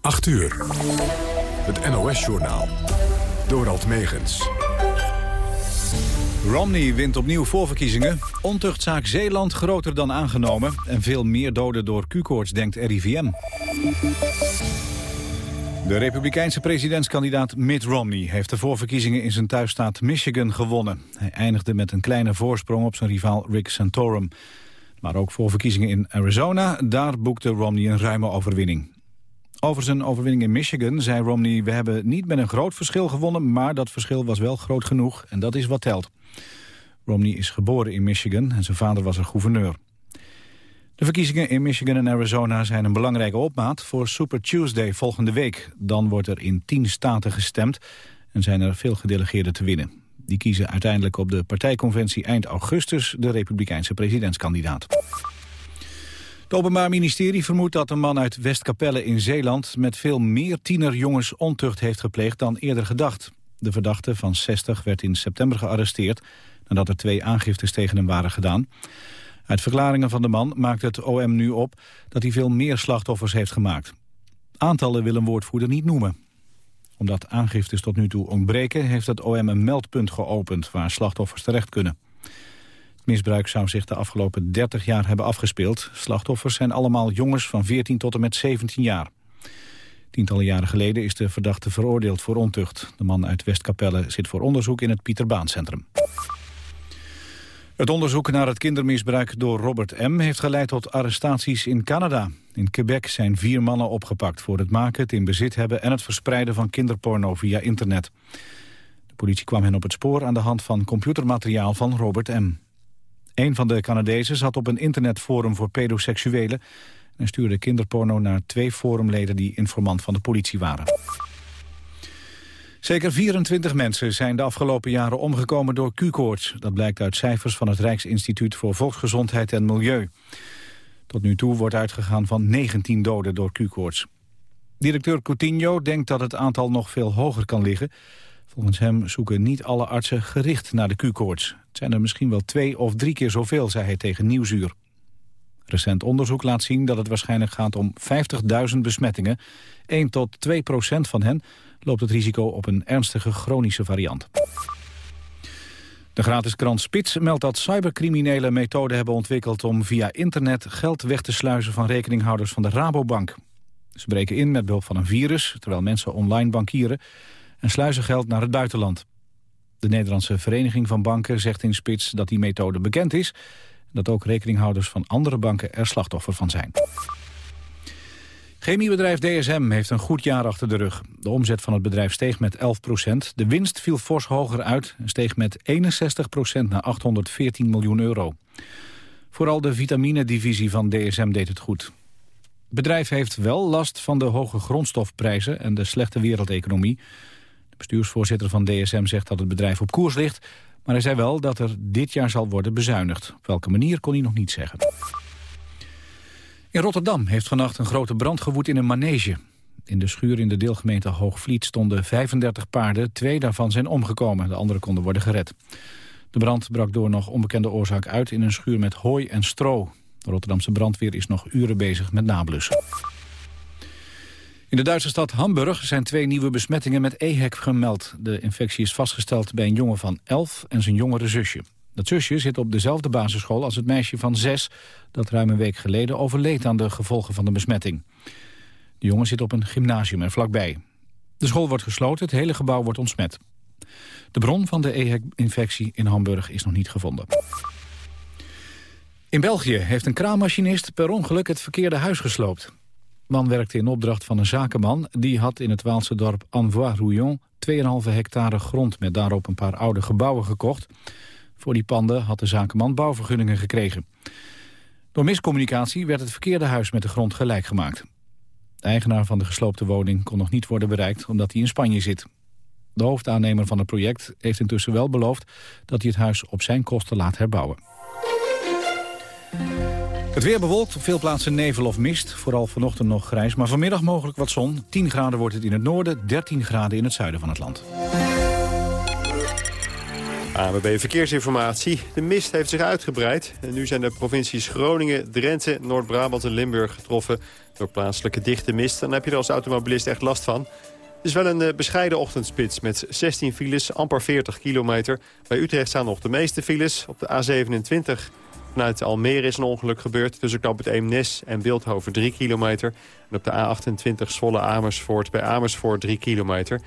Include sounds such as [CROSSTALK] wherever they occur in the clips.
8 uur. Het NOS-journaal. Dorald Megens. Romney wint opnieuw voorverkiezingen. Ontuchtzaak Zeeland groter dan aangenomen. En veel meer doden door Q-koorts, denkt RIVM. De republikeinse presidentskandidaat Mitt Romney heeft de voorverkiezingen in zijn thuisstaat Michigan gewonnen. Hij eindigde met een kleine voorsprong op zijn rivaal Rick Santorum. Maar ook voorverkiezingen in Arizona, daar boekte Romney een ruime overwinning. Over zijn overwinning in Michigan zei Romney... we hebben niet met een groot verschil gewonnen... maar dat verschil was wel groot genoeg en dat is wat telt. Romney is geboren in Michigan en zijn vader was er gouverneur. De verkiezingen in Michigan en Arizona zijn een belangrijke opmaat... voor Super Tuesday volgende week. Dan wordt er in tien staten gestemd en zijn er veel gedelegeerden te winnen. Die kiezen uiteindelijk op de partijconventie eind augustus... de republikeinse presidentskandidaat. Het Openbaar Ministerie vermoedt dat een man uit Westkapelle in Zeeland... met veel meer tienerjongens ontucht heeft gepleegd dan eerder gedacht. De verdachte van 60 werd in september gearresteerd... nadat er twee aangiftes tegen hem waren gedaan. Uit verklaringen van de man maakt het OM nu op... dat hij veel meer slachtoffers heeft gemaakt. Aantallen wil een woordvoerder niet noemen. Omdat aangiftes tot nu toe ontbreken... heeft het OM een meldpunt geopend waar slachtoffers terecht kunnen. Misbruik zou zich de afgelopen 30 jaar hebben afgespeeld. Slachtoffers zijn allemaal jongens van 14 tot en met 17 jaar. Tientallen jaren geleden is de verdachte veroordeeld voor ontucht. De man uit Westkapelle zit voor onderzoek in het Pieterbaancentrum. Het onderzoek naar het kindermisbruik door Robert M. heeft geleid tot arrestaties in Canada. In Quebec zijn vier mannen opgepakt voor het maken, het in bezit hebben... en het verspreiden van kinderporno via internet. De politie kwam hen op het spoor aan de hand van computermateriaal van Robert M. Een van de Canadezen zat op een internetforum voor pedoseksuelen... en stuurde kinderporno naar twee forumleden die informant van de politie waren. Zeker 24 mensen zijn de afgelopen jaren omgekomen door Q-koorts. Dat blijkt uit cijfers van het Rijksinstituut voor Volksgezondheid en Milieu. Tot nu toe wordt uitgegaan van 19 doden door Q-koorts. Directeur Coutinho denkt dat het aantal nog veel hoger kan liggen. Volgens hem zoeken niet alle artsen gericht naar de Q-koorts. Het zijn er misschien wel twee of drie keer zoveel, zei hij tegen Nieuwsuur. Recent onderzoek laat zien dat het waarschijnlijk gaat om 50.000 besmettingen. 1 tot 2 procent van hen loopt het risico op een ernstige chronische variant. De gratis krant Spits meldt dat cybercriminelen methoden hebben ontwikkeld om via internet geld weg te sluizen van rekeninghouders van de Rabobank. Ze breken in met behulp van een virus, terwijl mensen online bankieren, en sluizen geld naar het buitenland. De Nederlandse Vereniging van Banken zegt in Spits dat die methode bekend is... en dat ook rekeninghouders van andere banken er slachtoffer van zijn. Chemiebedrijf DSM heeft een goed jaar achter de rug. De omzet van het bedrijf steeg met 11 procent. De winst viel fors hoger uit en steeg met 61 procent naar 814 miljoen euro. Vooral de vitamine-divisie van DSM deed het goed. Het bedrijf heeft wel last van de hoge grondstofprijzen en de slechte wereldeconomie. Bestuursvoorzitter van DSM zegt dat het bedrijf op koers ligt... maar hij zei wel dat er dit jaar zal worden bezuinigd. Op welke manier kon hij nog niet zeggen. In Rotterdam heeft vannacht een grote brand gewoed in een manege. In de schuur in de deelgemeente Hoogvliet stonden 35 paarden. Twee daarvan zijn omgekomen, de andere konden worden gered. De brand brak door nog onbekende oorzaak uit in een schuur met hooi en stro. De Rotterdamse brandweer is nog uren bezig met nablussen. In de Duitse stad Hamburg zijn twee nieuwe besmettingen met EHEC gemeld. De infectie is vastgesteld bij een jongen van 11 en zijn jongere zusje. Dat zusje zit op dezelfde basisschool als het meisje van zes... dat ruim een week geleden overleed aan de gevolgen van de besmetting. De jongen zit op een gymnasium er vlakbij. De school wordt gesloten, het hele gebouw wordt ontsmet. De bron van de EHEC-infectie in Hamburg is nog niet gevonden. In België heeft een kraammachinist per ongeluk het verkeerde huis gesloopt. Man werkte in opdracht van een zakenman. Die had in het Waalse dorp Anvois-Rouillon 2,5 hectare grond... met daarop een paar oude gebouwen gekocht. Voor die panden had de zakenman bouwvergunningen gekregen. Door miscommunicatie werd het verkeerde huis met de grond gelijk gemaakt. De eigenaar van de gesloopte woning kon nog niet worden bereikt omdat hij in Spanje zit. De hoofdaannemer van het project heeft intussen wel beloofd dat hij het huis op zijn kosten laat herbouwen. Het weer bewolkt, op veel plaatsen nevel of mist. Vooral vanochtend nog grijs, maar vanmiddag mogelijk wat zon. 10 graden wordt het in het noorden, 13 graden in het zuiden van het land. ANWB Verkeersinformatie. De mist heeft zich uitgebreid. En nu zijn de provincies Groningen, Drenthe, Noord-Brabant en Limburg getroffen... door plaatselijke dichte mist. Dan heb je er als automobilist echt last van. Het is wel een eh, bescheiden ochtendspits met 16 files, amper 40 kilometer. Bij Utrecht staan nog de meeste files. Op de A27 vanuit Almere is een ongeluk gebeurd... tussen knap het Eemnes en Beeldhoven 3 kilometer. En op de A28 Zwolle-Amersfoort bij Amersfoort 3 kilometer...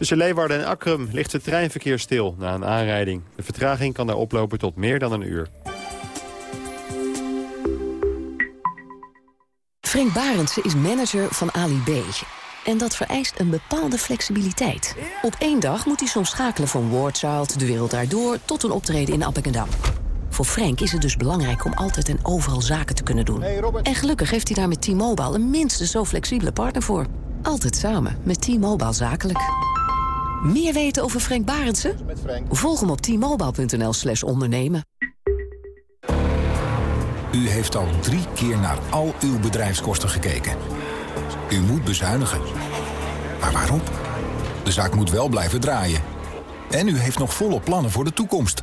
Tussen Leeuwarden en Akrum ligt het treinverkeer stil na een aanrijding. De vertraging kan daar oplopen tot meer dan een uur. Frank Barendse is manager van Ali B. En dat vereist een bepaalde flexibiliteit. Op één dag moet hij soms schakelen van Wardchild, De Wereld Daardoor... tot een optreden in Appingedam. Voor Frank is het dus belangrijk om altijd en overal zaken te kunnen doen. En gelukkig heeft hij daar met T-Mobile een minstens zo flexibele partner voor. Altijd samen met T-Mobile Zakelijk. Meer weten over Frank Barendse? Volg hem op t-mobile.nl slash ondernemen. U heeft al drie keer naar al uw bedrijfskosten gekeken. U moet bezuinigen. Maar waarom? De zaak moet wel blijven draaien. En u heeft nog volle plannen voor de toekomst.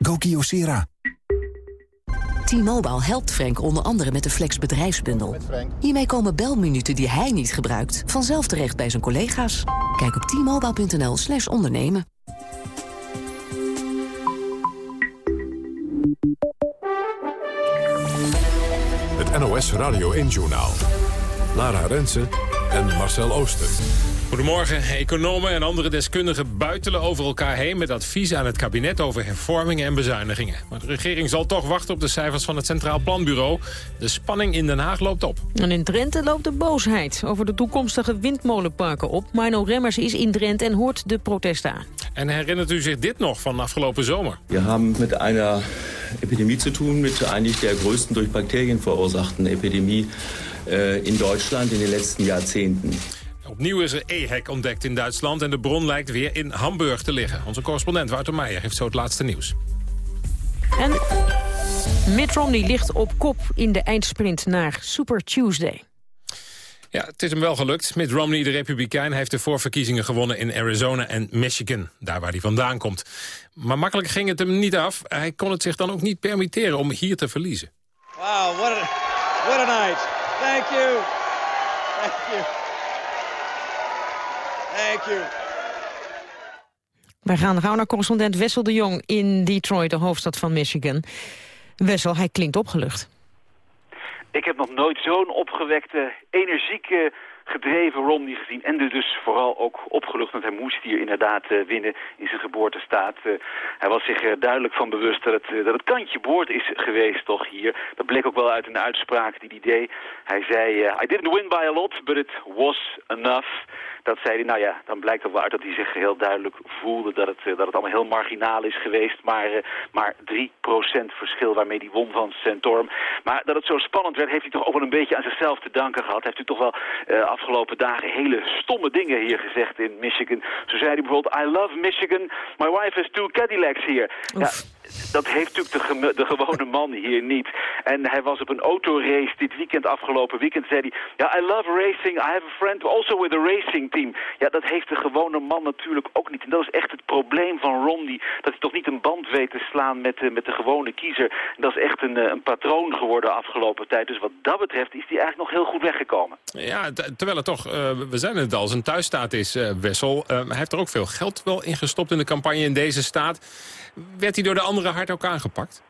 Go Kyocera. T-Mobile helpt Frank onder andere met de Flex bedrijfsbundel. Hiermee komen belminuten die hij niet gebruikt... vanzelf terecht bij zijn collega's. Kijk op t-mobile.nl slash ondernemen. Het NOS Radio 1-journaal. Lara Rensen en Marcel Ooster. Goedemorgen. Economen en andere deskundigen buitelen over elkaar heen... met advies aan het kabinet over hervormingen en bezuinigingen. Maar de regering zal toch wachten op de cijfers van het Centraal Planbureau. De spanning in Den Haag loopt op. En in Drenthe loopt de boosheid over de toekomstige windmolenparken op. Mino Remmers is in Drenthe en hoort de protesten aan. En herinnert u zich dit nog van afgelopen zomer? We hebben met een epidemie te doen... met eigenlijk de grootste door bacteriën veroorzaakte epidemie uh, in Duitsland in de laatste Jahrzehnten. Opnieuw is er EHEC ontdekt in Duitsland en de bron lijkt weer in Hamburg te liggen. Onze correspondent Wouter Meijer heeft zo het laatste nieuws. En Mitt Romney ligt op kop in de eindsprint naar Super Tuesday. Ja, het is hem wel gelukt. Mitt Romney, de republikein, heeft de voorverkiezingen gewonnen in Arizona en Michigan. Daar waar hij vandaan komt. Maar makkelijk ging het hem niet af. Hij kon het zich dan ook niet permitteren om hier te verliezen. Wow, what a, what a night. Thank you. Thank you. Thank you. Wij gaan gauw naar correspondent Wessel de Jong in Detroit, de hoofdstad van Michigan. Wessel, hij klinkt opgelucht. Ik heb nog nooit zo'n opgewekte, energieke, gedreven Romney gezien. En dus vooral ook opgelucht, want hij moest hier inderdaad uh, winnen in zijn geboortestaat. Uh, hij was zich er uh, duidelijk van bewust dat het, dat het kantje boord is geweest toch hier. Dat bleek ook wel uit een uitspraak die hij deed. Hij zei, I didn't win by a lot, but it was enough dat zei hij, nou ja, dan blijkt er wel uit dat hij zich heel duidelijk voelde dat het, dat het allemaal heel marginaal is geweest. Maar, uh, maar 3% verschil waarmee hij won van Santorum. Maar dat het zo spannend werd, heeft hij toch ook wel een beetje aan zichzelf te danken gehad. Heeft hij toch wel uh, afgelopen dagen hele stomme dingen hier gezegd in Michigan. Zo zei hij bijvoorbeeld, I love Michigan, my wife has two Cadillacs here. Ja, dat heeft natuurlijk de, de, gewone man hier niet. En hij was op een autorace dit weekend, afgelopen weekend, zei hij... Ja, I love racing, I have a friend also with a racing team. Ja, dat heeft de gewone man natuurlijk ook niet. En dat is echt het probleem van Romney. Dat hij toch niet een band weet te slaan met, de, met de gewone kiezer. En dat is echt een, een patroon geworden de afgelopen tijd. Dus wat dat betreft is hij eigenlijk nog heel goed weggekomen. Ja, terwijl het toch, uh, we zijn het al, zijn thuisstaat is, Wessel. Hij heeft er ook veel geld wel in gestopt in de campagne in deze staat. Werd hij door de andere hard ook aangepakt?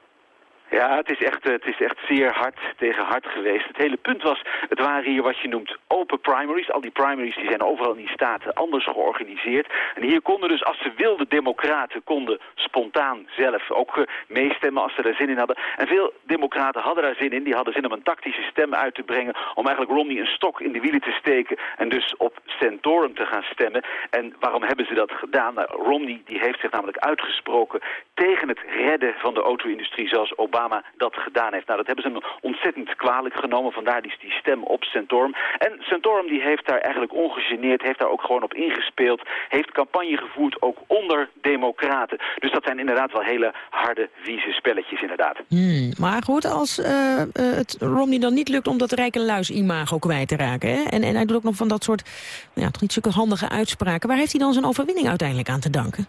Ja, het is, echt, het is echt zeer hard tegen hard geweest. Het hele punt was, het waren hier wat je noemt open primaries. Al die primaries die zijn overal in die staten anders georganiseerd. En hier konden dus, als ze wilden, democraten konden spontaan zelf ook uh, meestemmen als ze daar zin in hadden. En veel democraten hadden daar zin in. Die hadden zin om een tactische stem uit te brengen. Om eigenlijk Romney een stok in de wielen te steken. En dus op Santorum te gaan stemmen. En waarom hebben ze dat gedaan? Nou, Romney die heeft zich namelijk uitgesproken tegen het redden van de auto-industrie zoals Obama Obama dat gedaan heeft. Nou, dat hebben ze hem ontzettend kwalijk genomen. Vandaar die, die stem op Santorum. En Santorum die heeft daar eigenlijk ongegeneerd, heeft daar ook gewoon op ingespeeld. Heeft campagne gevoerd, ook onder democraten. Dus dat zijn inderdaad wel hele harde, wieze spelletjes inderdaad. Hmm, maar goed, als uh, het Romney dan niet lukt om dat rijke luis-imago kwijt te raken... Hè? En, en hij doet ook nog van dat soort, ja, toch niet zulke handige uitspraken... waar heeft hij dan zijn overwinning uiteindelijk aan te danken?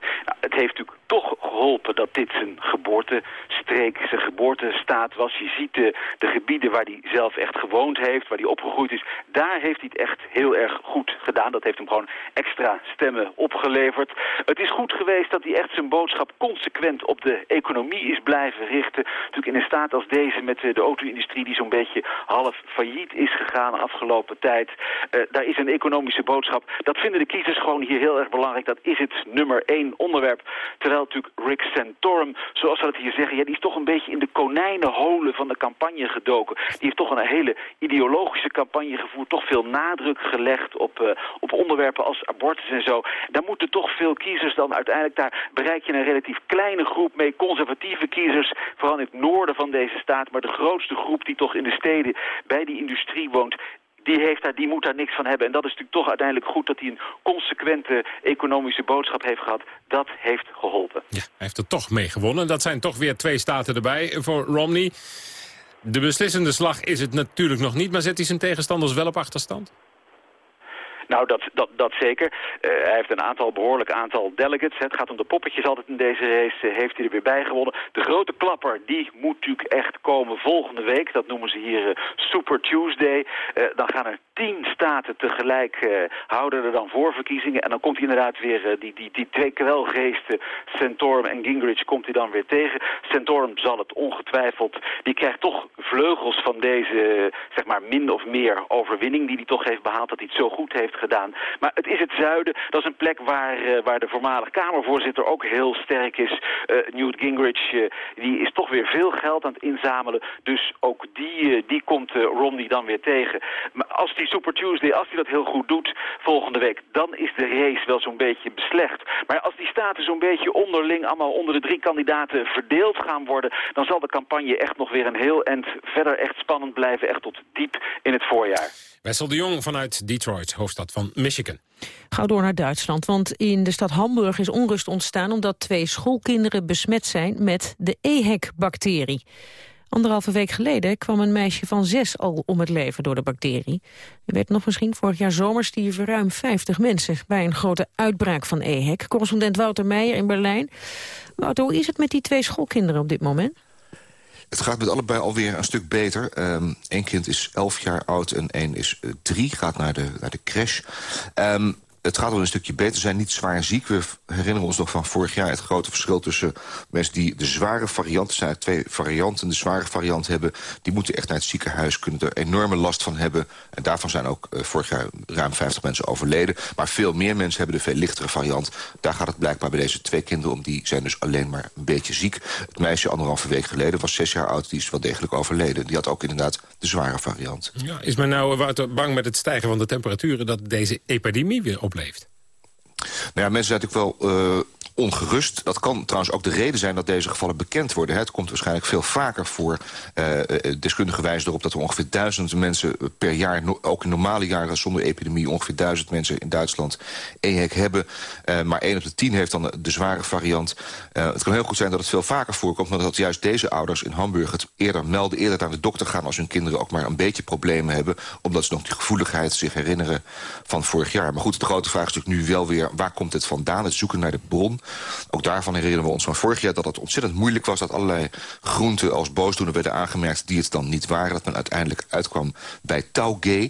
Nou, het heeft natuurlijk toch geholpen dat dit zijn geboortestreek, zijn geboortestaat was. Je ziet de, de gebieden waar hij zelf echt gewoond heeft, waar hij opgegroeid is. Daar heeft hij het echt heel erg goed gedaan. Dat heeft hem gewoon extra stemmen opgeleverd. Het is goed geweest dat hij echt zijn boodschap consequent op de economie is blijven richten. Natuurlijk in een staat als deze met de auto-industrie die zo'n beetje half failliet is gegaan afgelopen tijd. Uh, daar is een economische boodschap. Dat vinden de kiezers gewoon hier heel erg belangrijk. Dat is het nummer één onderwerp. Terwijl natuurlijk Rick Santorum, zoals we het hier zeggen... Ja, die is toch een beetje in de konijnenholen van de campagne gedoken. Die heeft toch een hele ideologische campagne gevoerd. Toch veel nadruk gelegd op, uh, op onderwerpen als abortus en zo. Daar moeten toch veel kiezers dan uiteindelijk... daar bereik je een relatief kleine groep mee. Conservatieve kiezers, vooral in het noorden van deze staat. Maar de grootste groep die toch in de steden bij die industrie woont die, heeft daar, die moet daar niks van hebben. En dat is natuurlijk toch uiteindelijk goed dat hij een consequente economische boodschap heeft gehad. Dat heeft geholpen. Ja, hij heeft er toch mee gewonnen. Dat zijn toch weer twee staten erbij voor Romney. De beslissende slag is het natuurlijk nog niet, maar zet hij zijn tegenstanders wel op achterstand? Nou, dat, dat, dat zeker. Uh, hij heeft een aantal, behoorlijk aantal delegates. Het gaat om de poppetjes altijd in deze race. Uh, heeft hij er weer bij gewonnen. De grote klapper, die moet natuurlijk echt komen volgende week. Dat noemen ze hier uh, Super Tuesday. dan gaan er tien staten tegelijk houden er dan voorverkiezingen. En dan komt hij inderdaad weer, die, die, die twee kwelgeesten, Santorum en Gingrich, komt hij dan weer tegen. Santorum zal het ongetwijfeld, die krijgt toch vleugels van deze, zeg maar, min of meer overwinning die hij toch heeft behaald. Dat hij het zo goed heeft gedaan. Maar het is het zuiden. Dat is een plek waar, uh, waar de voormalig Kamervoorzitter ook heel sterk is. Uh, Newt Gingrich, uh, die is toch weer veel geld aan het inzamelen. Dus ook die, die komt Romney dan weer tegen. Maar als die Super Tuesday, als hij dat heel goed doet volgende week... dan is de race wel zo'n beetje beslecht. Maar als die staten zo'n beetje onderling... allemaal onder de drie kandidaten verdeeld gaan worden... dan zal de campagne echt nog weer een heel eind verder echt spannend blijven. Echt tot diep in het voorjaar. Wessel de Jong vanuit Detroit, hoofdstad van Michigan. Ga door naar Duitsland, want in de stad Hamburg is onrust ontstaan... omdat twee schoolkinderen besmet zijn met de EHEC-bacterie. Anderhalve week geleden kwam een meisje van zes al om het leven door de bacterie. Er werd nog misschien vorig jaar zomer stierven ruim 50 mensen... bij een grote uitbraak van EHEC. Correspondent Wouter Meijer in Berlijn. Wouter, hoe is het met die twee schoolkinderen op dit moment? Het gaat met allebei alweer een stuk beter. Eén ehm, kind is elf jaar oud en één is uh, drie, gaat naar de, naar de crash. Um, het gaat wel een stukje beter. Ze zijn niet zwaar ziek. We herinneren ons nog van vorig jaar het grote verschil tussen mensen die de zware variant zijn. Twee varianten, de zware variant hebben. Die moeten echt naar het ziekenhuis, kunnen er enorme last van hebben. En daarvan zijn ook uh, vorig jaar ruim 50 mensen overleden. Maar veel meer mensen hebben de veel lichtere variant. Daar gaat het blijkbaar bij deze twee kinderen om. Die zijn dus alleen maar een beetje ziek. Het meisje anderhalve week geleden was zes jaar oud. Die is wel degelijk overleden. Die had ook inderdaad de zware variant. Ja, is men nou Wouter, bang met het stijgen van de temperaturen... dat deze epidemie weer op opleeft? Nou ja, mensen zijn natuurlijk wel uh, ongerust. Dat kan trouwens ook de reden zijn dat deze gevallen bekend worden. Het komt waarschijnlijk veel vaker voor. Uh, deskundigen wijzen erop dat er ongeveer duizend mensen per jaar... ook in normale jaren zonder epidemie... ongeveer duizend mensen in Duitsland EHEC hebben. Uh, maar één op de tien heeft dan de zware variant. Het kan heel goed zijn dat het veel vaker voorkomt... maar dat juist deze ouders in Hamburg het eerder melden... eerder naar de dokter gaan als hun kinderen ook maar een beetje problemen hebben... omdat ze nog die gevoeligheid zich herinneren van vorig jaar. Maar goed, de grote vraag is natuurlijk nu wel weer... waar komt het vandaan? Het zoeken naar de bron. Ook daarvan herinneren we ons van vorig jaar dat het ontzettend moeilijk was... dat allerlei groenten als boosdoener werden aangemerkt die het dan niet waren. Dat men uiteindelijk uitkwam bij Taugé.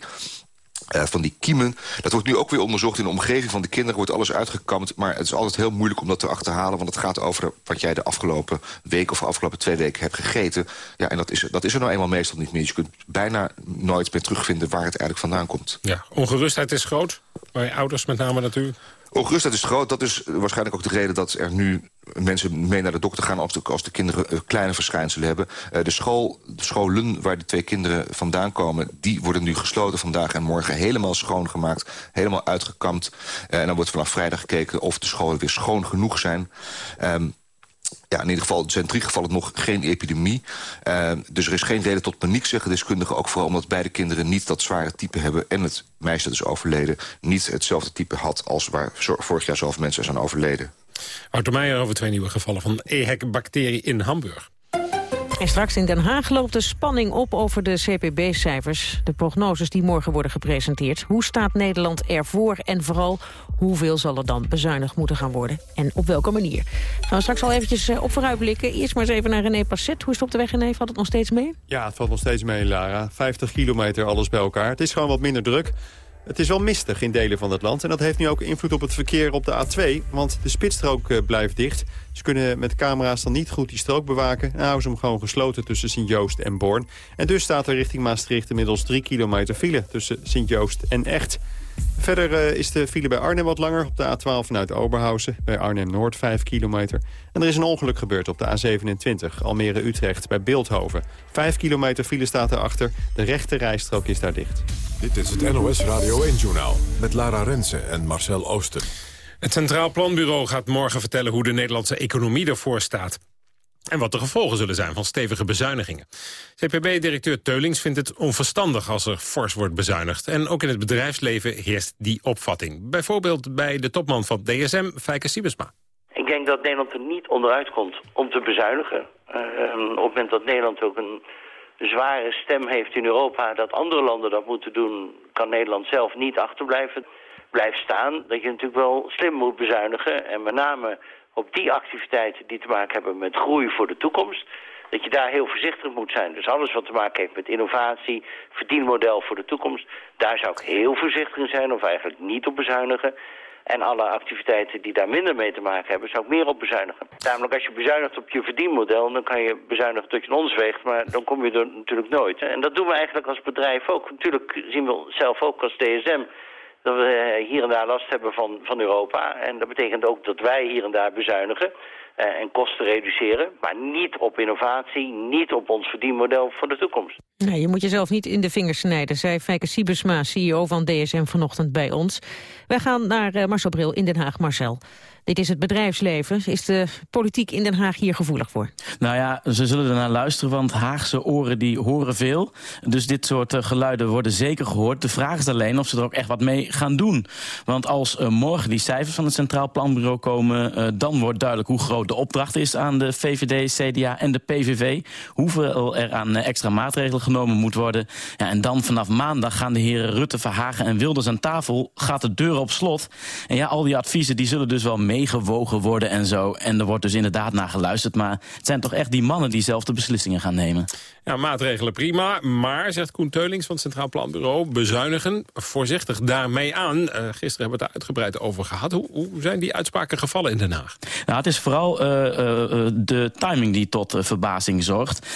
Uh, van die kiemen. Dat wordt nu ook weer onderzocht in de omgeving van de kinderen. Wordt alles uitgekamd, maar het is altijd heel moeilijk om dat te achterhalen. Want het gaat over wat jij de afgelopen week of de afgelopen twee weken hebt gegeten. Ja, en dat is, dat is er nou eenmaal meestal niet meer. Je kunt bijna nooit meer terugvinden waar het eigenlijk vandaan komt. Ja, ongerustheid is groot. Bij ouders met name natuurlijk. Ongerustheid is groot. Dat is waarschijnlijk ook de reden dat er nu mensen mee naar de dokter gaan... als de, als de kinderen uh, kleine verschijnselen hebben. Uh, de, school, de scholen waar de twee kinderen vandaan komen... die worden nu gesloten vandaag en morgen helemaal schoongemaakt. Helemaal uitgekamd. Uh, en dan wordt vanaf vrijdag gekeken of de scholen weer schoon genoeg zijn. Um, ja, in ieder geval zijn drie gevallen nog geen epidemie. Uh, dus er is geen reden tot paniek, zeggen deskundigen. Ook vooral omdat beide kinderen niet dat zware type hebben... en het meisje dat is overleden niet hetzelfde type had... als waar vorig jaar zoveel mensen zijn overleden. Wouter Meijer over twee nieuwe gevallen van EHEC-bacterie in Hamburg. En straks in Den Haag loopt de spanning op over de CPB-cijfers. De prognoses die morgen worden gepresenteerd. Hoe staat Nederland ervoor en vooral hoeveel zal er dan bezuinigd moeten gaan worden? En op welke manier? Gaan we straks al eventjes eh, op vooruit blikken. Eerst maar eens even naar René Passet. Hoe is het op de weg, René? Valt het nog steeds mee? Ja, het valt nog steeds mee, Lara. 50 kilometer alles bij elkaar. Het is gewoon wat minder druk. Het is wel mistig in delen van het land. En dat heeft nu ook invloed op het verkeer op de A2. Want de spitsstrook uh, blijft dicht. Ze kunnen met camera's dan niet goed die strook bewaken. En houden ze hem gewoon gesloten tussen Sint-Joost en Born. En dus staat er richting Maastricht inmiddels 3 kilometer file... tussen Sint-Joost en Echt. Verder uh, is de file bij Arnhem wat langer. Op de A12 vanuit Oberhausen. Bij Arnhem-Noord 5 kilometer. En er is een ongeluk gebeurd op de A27. Almere-Utrecht bij Beeldhoven. 5 kilometer file staat erachter. De rechte rijstrook is daar dicht. Dit is het NOS Radio 1-journaal. Met Lara Rensen en Marcel Ooster. Het Centraal Planbureau gaat morgen vertellen hoe de Nederlandse economie ervoor staat. En wat de gevolgen zullen zijn van stevige bezuinigingen. CPB-directeur Teulings vindt het onverstandig als er fors wordt bezuinigd. En ook in het bedrijfsleven heerst die opvatting. Bijvoorbeeld bij de topman van DSM, Fijke Siebesma. Ik denk dat Nederland er niet onderuit komt om te bezuinigen. Uh, op het moment dat Nederland ook een zware stem heeft in Europa... dat andere landen dat moeten doen, kan Nederland zelf niet achterblijven blijft staan. Dat je natuurlijk wel slim moet bezuinigen en met name op die activiteiten die te maken hebben met groei voor de toekomst, dat je daar heel voorzichtig moet zijn. Dus alles wat te maken heeft met innovatie, verdienmodel voor de toekomst, daar zou ik heel voorzichtig in zijn of eigenlijk niet op bezuinigen. En alle activiteiten die daar minder mee te maken hebben, zou ik meer op bezuinigen. Namelijk als je bezuinigt op je verdienmodel, dan kan je bezuinigen tot je ons weegt, maar dan kom je er natuurlijk nooit. En dat doen we eigenlijk als bedrijf ook. Natuurlijk zien we zelf ook als DSM dat we hier en daar last hebben van, van Europa. En dat betekent ook dat wij hier en daar bezuinigen uh, en kosten reduceren. Maar niet op innovatie, niet op ons verdienmodel voor de toekomst. Nee, je moet jezelf niet in de vingers snijden, zei Fijke Siebesma, CEO van DSM vanochtend bij ons. Wij gaan naar uh, Marcel Bril in Den Haag. Marcel. Dit is het bedrijfsleven. Is de politiek in Den Haag hier gevoelig voor? Nou ja, ze zullen ernaar luisteren, want Haagse oren die horen veel. Dus dit soort uh, geluiden worden zeker gehoord. De vraag is alleen of ze er ook echt wat mee gaan doen. Want als uh, morgen die cijfers van het Centraal Planbureau komen... Dan wordt duidelijk hoe groot de opdracht is aan de VVD, CDA en de PVV. Hoeveel er aan extra maatregelen genomen moet worden. Ja, en dan vanaf maandag gaan de heren Rutte, Verhagen en Wilders aan tafel. Gaat de deur op slot. En ja, al die adviezen die zullen dus wel mee meegewogen worden en zo. En er wordt dus inderdaad naar geluisterd. Maar het zijn toch echt die mannen die zelf de beslissingen gaan nemen. Ja, maatregelen prima. Maar, zegt Koen Teulings van het Centraal Planbureau... bezuinigen voorzichtig daarmee aan. Uh, gisteren hebben we het daar uitgebreid over gehad. Hoe, hoe, zijn die uitspraken gevallen in Den Haag? Nou, het is vooral uh, uh, de timing die tot verbazing zorgt.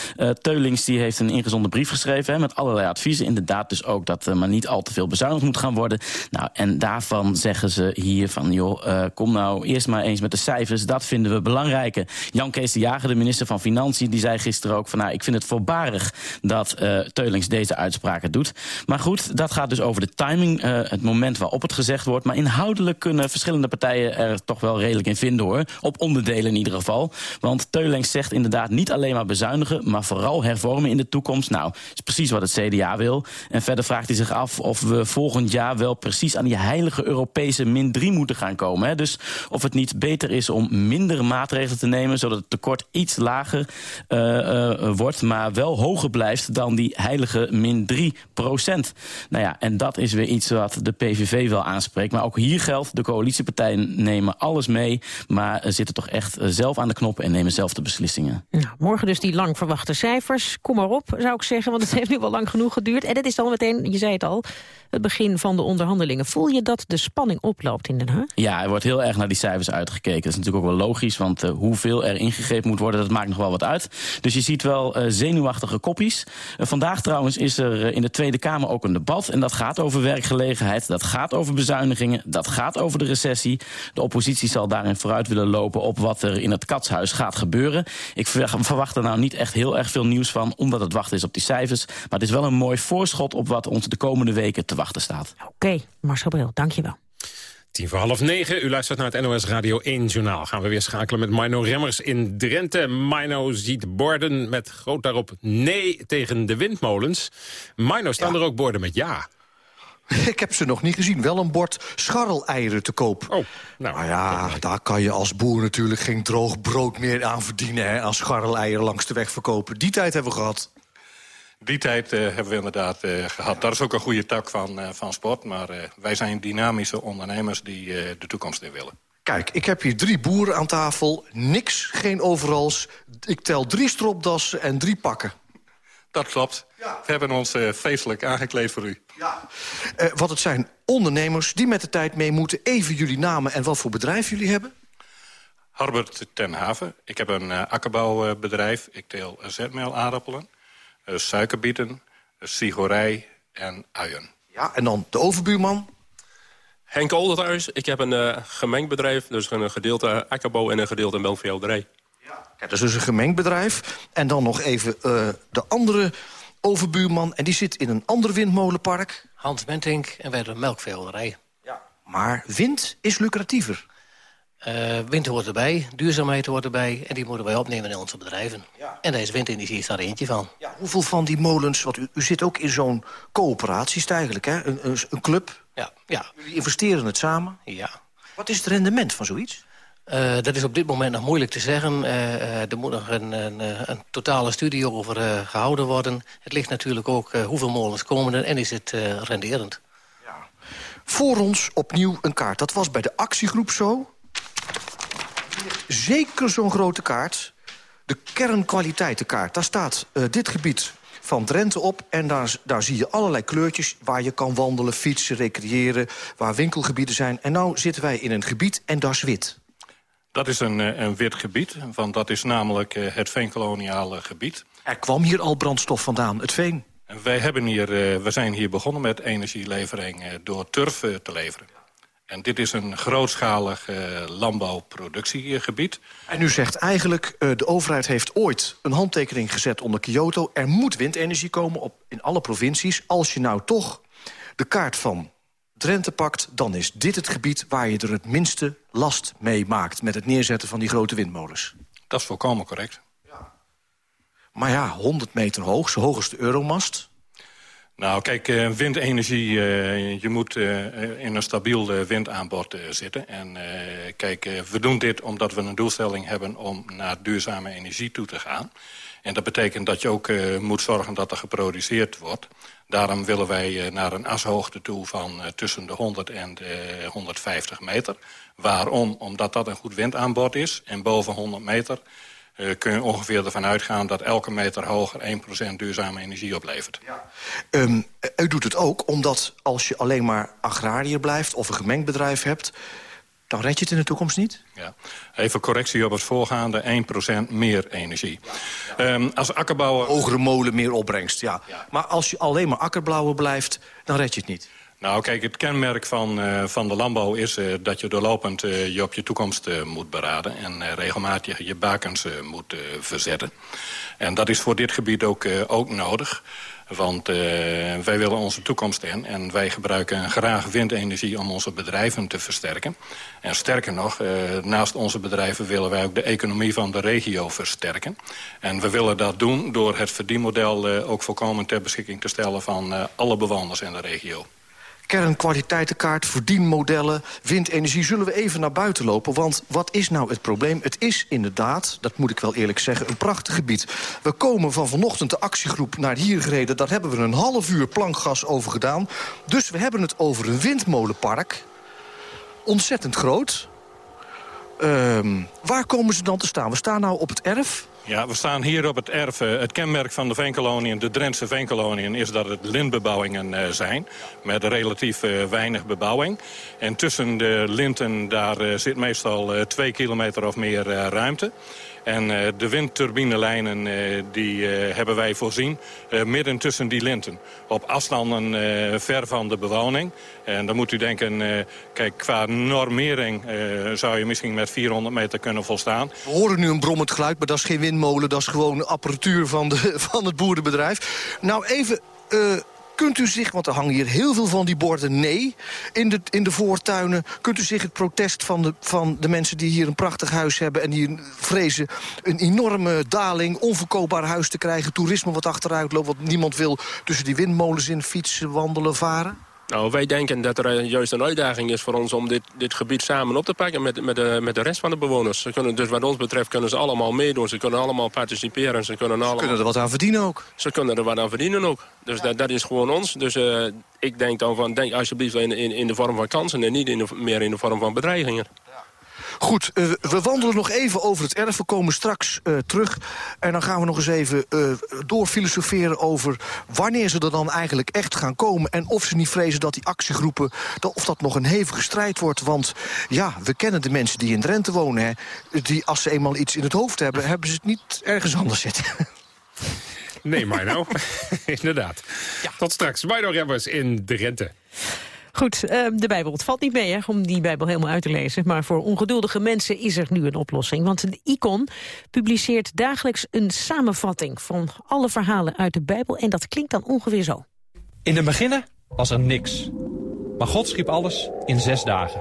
Teulings die heeft een ingezonde brief geschreven... Hè, met allerlei adviezen. Inderdaad dus ook dat er maar niet al te veel bezuinigd moet gaan worden. Nou, en daarvan zeggen ze hier van... joh, kom nou eerst maar eens met de cijfers. Dat vinden we belangrijker. Jan Kees de Jager, de minister van Financiën... die zei gisteren ook van... nou, ik vind het voorbarig dat uh, Teulings deze uitspraken doet. Maar goed, dat gaat dus over de timing. Uh, het moment waarop het gezegd wordt. Maar inhoudelijk kunnen verschillende partijen er toch wel redelijk in vinden, hoor. Op onderdelen in ieder geval. Want Teulings zegt inderdaad niet alleen maar bezuinigen... maar vooral hervormen in de toekomst. Nou, is precies wat het CDA wil. En verder vraagt hij zich af of we volgend jaar wel precies... aan die heilige Europese min 3 moeten gaan komen. Hè? Dus of het niet beter is om mindere maatregelen te nemen... zodat het tekort iets lager uh, uh, wordt, maar wel hoger blijft... dan die heilige min 3 procent. Nou ja, en dat is weer iets wat de PVV wel aanspreekt. Maar ook hier geldt, de coalitiepartijen nemen alles mee... maar zitten toch echt zelf aan de knoppen en nemen zelf de beslissingen. Morgen dus die lang verwachte cijfers. Kom maar op, zou ik zeggen, want het heeft nu wel lang genoeg geduurd. En het is dan meteen, je zei het al, het begin van de onderhandelingen. Voel je dat de spanning oploopt in Den Haag? Ja, er wordt heel erg naar die cijfers uitgekeken. Dat is natuurlijk ook wel logisch, want uh, hoeveel er ingegrepen moet worden... dat maakt nog wel wat uit. Dus je ziet wel uh, zenuwachtige koppies. Uh, vandaag trouwens is er in de Tweede Kamer ook een debat... en dat gaat over werkgelegenheid, dat gaat over bezuinigingen... dat gaat over de recessie. De oppositie zal daarin vooruit willen lopen op wat er in het katshuis gaat gebeuren. Ik verwacht er nou niet echt heel erg veel nieuws van... omdat het wachten is op die cijfers. Maar het is wel een mooi voorschot op wat ons de komende weken te wachten staat. Oké, okay, Marcel Bril, dankjewel. Tien voor half negen, u luistert naar het NOS Radio 1 Journaal. Gaan we weer schakelen met Mino Remmers in Drenthe. Mino ziet borden met groot daarop nee tegen de windmolens. Mino, staan ja. er ook borden met ja? [LAUGHS] Ik heb ze nog niet gezien. Wel een bord scharreleieren te koop. Oh, nou, maar ja, daar kan je als boer natuurlijk geen droog brood meer aan verdienen... Hè, als scharreleieren langs de weg verkopen. Die tijd hebben we gehad. Die tijd uh, hebben we inderdaad uh, gehad. Dat is ook een goede tak van, uh, van sport. Maar wij zijn dynamische ondernemers die de toekomst in willen. Kijk, ik heb hier drie boeren aan tafel. Niks, geen overals. Ik tel drie stropdassen en drie pakken. Dat klopt. Ja. We hebben ons feestelijk aangekleed voor u. Ja. wat het zijn ondernemers die met de tijd mee moeten. Even jullie namen en wat voor bedrijf jullie hebben. Harbert ten Haven. Ik heb een akkerbouwbedrijf. Ik teel zetmeel aardappelen. Suikerbieten, uh, sigorij en uien. Ja, en dan de overbuurman? Henk Olderhuis. Ik heb een uh, gemengd bedrijf. Dus een gedeelte akkerbouw en een gedeelte melkveehouderij. Ja, dat is dus een gemengd bedrijf. En dan nog even de andere overbuurman. En die zit in een ander windmolenpark. Hans Mentink en wij hebben een melkveehouderij. Ja. Maar wind is lucratiever. Uh, wind hoort erbij, duurzaamheid hoort erbij... en die moeten wij opnemen in onze bedrijven. Ja. En deze windenergie is daar eentje van. Ja, hoeveel van die molens... want u, u zit ook in zo'n coöperatie eigenlijk, hè? Een, een, een, club. Ja, ja. Jullie investeren het samen. Ja. Wat is het rendement van zoiets? Uh, dat is op dit moment nog moeilijk te zeggen. Uh, er moet nog een, een, een totale studie over gehouden worden. Het ligt natuurlijk ook hoeveel molens komen er en is het renderend. Ja. Voor ons opnieuw een kaart. Dat was bij de actiegroep zo zeker zo'n grote kaart. De kernkwaliteitenkaart. Daar staat uh, dit gebied van Drenthe op. En daar, daar zie je allerlei kleurtjes waar je kan wandelen, fietsen, recreëren... waar winkelgebieden zijn. En nou zitten wij in een gebied en dat is wit. Dat is een, eh, een wit gebied, want dat is namelijk uh, het veenkoloniale gebied. Er kwam hier al brandstof vandaan, het veen. En wij hebben hier, we zijn hier begonnen met energielevering door turf te leveren. En dit is een grootschalig uh, landbouwproductiegebied. En u zegt eigenlijk, uh, de overheid heeft ooit een handtekening gezet onder Kyoto. Er moet windenergie komen op, in alle provincies. Als je nou toch de kaart van Drenthe pakt... dan is dit het gebied waar je er het minste last mee maakt... met het neerzetten van die grote windmolens. Dat is volkomen correct. Ja. Maar ja, 100 meter hoog, zo hoog als de Euromast... Nou, kijk, uh, windenergie, uh, je moet uh, in een stabiel windaanbod zitten. En kijk, we doen dit omdat we een doelstelling hebben om naar duurzame energie toe te gaan. En dat betekent dat je ook moet zorgen dat er geproduceerd wordt. Daarom willen wij naar een ashoogte toe van tussen de 100 en de 150 meter. Waarom? Omdat dat een goed windaanbod is. En boven 100 meter uh, kun je ongeveer ervan uitgaan dat elke meter hoger 1% duurzame energie oplevert. Ja. Um, u doet het ook omdat als je alleen maar agrariër blijft of een gemengd bedrijf hebt... dan red je het in de toekomst niet? Ja. Even correctie op het voorgaande, 1% meer energie. Ja, ja. Um, als akkerbouwer... Hogere molen, meer opbrengst, ja. Maar als je alleen maar akkerbouwer blijft, dan red je het niet. Nou, kijk, het kenmerk van, uh, van de landbouw is uh, dat je doorlopend uh, je op je toekomst moet beraden... en regelmatig je bakens moet verzetten. En dat is voor dit gebied ook, ook nodig. Want wij willen onze toekomst in en wij gebruiken graag windenergie om onze bedrijven te versterken. En sterker nog, naast onze bedrijven willen wij ook de economie van de regio versterken. En we willen dat doen door het verdienmodel ook volkomen ter beschikking te stellen van alle bewoners in de regio kernkwaliteitenkaart, verdienmodellen, windenergie... zullen we even naar buiten lopen, want wat is nou het probleem? Het is inderdaad, dat moet ik wel eerlijk zeggen, een prachtig gebied. We komen van vanochtend de actiegroep naar hier gereden... daar hebben we een half uur plankgas over gedaan. Dus we hebben het over een windmolenpark. Ontzettend groot. Um, waar komen ze dan te staan? We staan nou op het erf. Ja, we staan hier op het erf. eh, Het kenmerk van de veenkoloniën, de Drentse veenkoloniën... is dat het lintbebouwingen eh, zijn, met relatief eh, weinig bebouwing. En tussen de linten, daar zit meestal twee kilometer of meer ruimte. En eh, de windturbinelijnen eh, die eh, hebben wij voorzien midden tussen die linten. Op afstanden ver van de bewoning. En dan moet u denken, kijk, qua normering zou je misschien met 400 meter kunnen volstaan. We horen nu een brommend geluid, maar dat is geen windmolen. Dat is gewoon apparatuur van, de, [LAUGHS] van het boerenbedrijf. Nou, even... Kunt u zich, want er hangen hier heel veel van die borden nee in de, in de voortuinen... kunt u zich het protest van de, van de mensen die hier een prachtig huis hebben... en die vrezen een enorme daling, onverkoopbaar huis te krijgen... toerisme wat achteruit loopt, wat niemand wil tussen die windmolens in fietsen, wandelen, varen? Nou, wij denken dat er eh, juist een uitdaging is voor ons om dit, dit gebied samen op te pakken met, met, de, met de rest van de bewoners. Ze kunnen, dus wat ons betreft kunnen ze allemaal meedoen, ze kunnen allemaal participeren. Ze kunnen, allemaal, kunnen er wat aan verdienen ook. Ze kunnen er wat aan verdienen ook. Dus dat, dat is gewoon ons. Dus eh, ik denk dan van, denk alsjeblieft in, in, in de vorm van kansen en niet in de, meer in de vorm van bedreigingen. Goed, eh, we wandelen nog even over het erf. We komen straks eh, terug. En dan gaan we nog eens even uh, doorfilosoferen over... wanneer ze er dan eigenlijk echt gaan komen... en of ze niet vrezen dat die actiegroepen... Dat, of dat nog een hevige strijd wordt. Want ja, we kennen de mensen die in Drenthe wonen. Hè, die als ze eenmaal iets in het hoofd hebben... hebben ze het niet ergens anders zitten. Nee, maar nou, [LAUGHS] inderdaad. Tot straks. Mino Remmers in Drenthe. Goed, uh, de Bijbel. Het valt niet mee hè, om die Bijbel helemaal uit te lezen. Maar voor ongeduldige mensen is er nu een oplossing. Want de Icon publiceert dagelijks een samenvatting... van alle verhalen uit de Bijbel. En dat klinkt dan ongeveer zo. In de beginnen was er niks. Maar God schiep alles in zes dagen.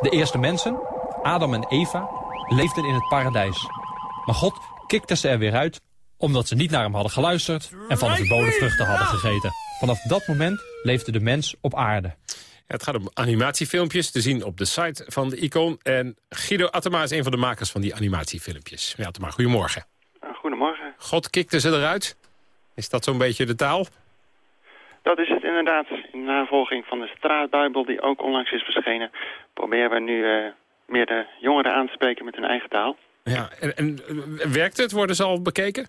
De eerste mensen, Adam en Eva, leefden in het paradijs. Maar God kikte ze er weer uit omdat ze niet naar hem hadden geluisterd... en van de verboden vruchten hadden gegeten. Vanaf dat moment leefde de mens op aarde. Ja, het gaat om animatiefilmpjes te zien op de site van de Icon. En Guido Attema is een van de makers van die animatiefilmpjes. Ja, Attema, goedemorgen. Goedemorgen. God kikte ze eruit. Is dat zo'n beetje de taal? Dat is het inderdaad. In navolging van de straatbijbel die ook onlangs is verschenen... proberen we nu uh, meer de jongeren aan te spreken met hun eigen taal. Ja, en, en werkt het? Worden ze al bekeken?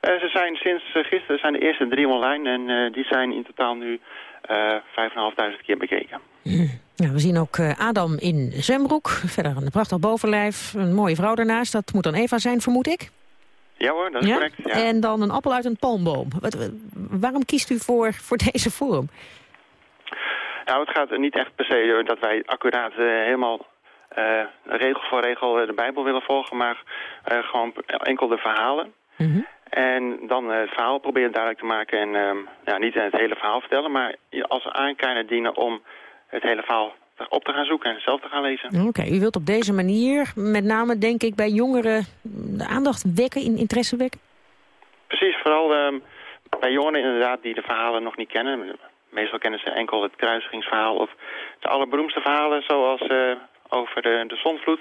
Uh, ze zijn sinds uh, gisteren zijn de eerste drie online en uh, die zijn in totaal nu vijf en half duizend keer bekeken. Ja, [LAUGHS] we zien ook Adam in zwembroek, verder een prachtig bovenlijf, een mooie vrouw daarnaast. Dat moet dan Eva zijn, vermoed ik? Ja hoor, dat is ja? correct. Ja. En dan een appel uit een palmboom. Wat, waarom kiest u voor, voor [LAUGHS] deze vorm? Nou, het gaat niet echt per se dat wij accuraat helemaal uh, regel voor regel de Bijbel willen volgen, maar uh, gewoon enkel de verhalen. Mm -hmm. En dan het verhaal proberen duidelijk te maken en uh, ja, niet het hele verhaal vertellen, maar als aankijker dienen om het hele verhaal op te gaan zoeken en zelf te gaan lezen. Oké, okay, u wilt op deze manier, met name denk ik bij jongeren, de aandacht wekken, in interesse wekken? Precies, vooral um, bij jongeren inderdaad die de verhalen nog niet kennen. Meestal kennen ze enkel het kruisigingsverhaal of de allerberoemdste verhalen zoals uh, over de, de zonvloed.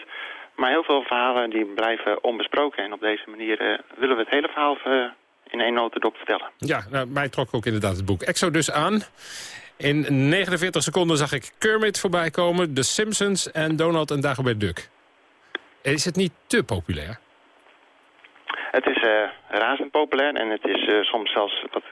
Maar heel veel verhalen die blijven onbesproken. En op deze manier uh, willen we het hele verhaal uh, in één notendop vertellen. Ja, nou, mij trok ook inderdaad het boek Exodus aan. In 49 seconden zag ik Kermit voorbij komen, The Simpsons en Donald en Dagobert Duck. Is het niet te populair? Het is uh, razend populair en het is soms zelfs wat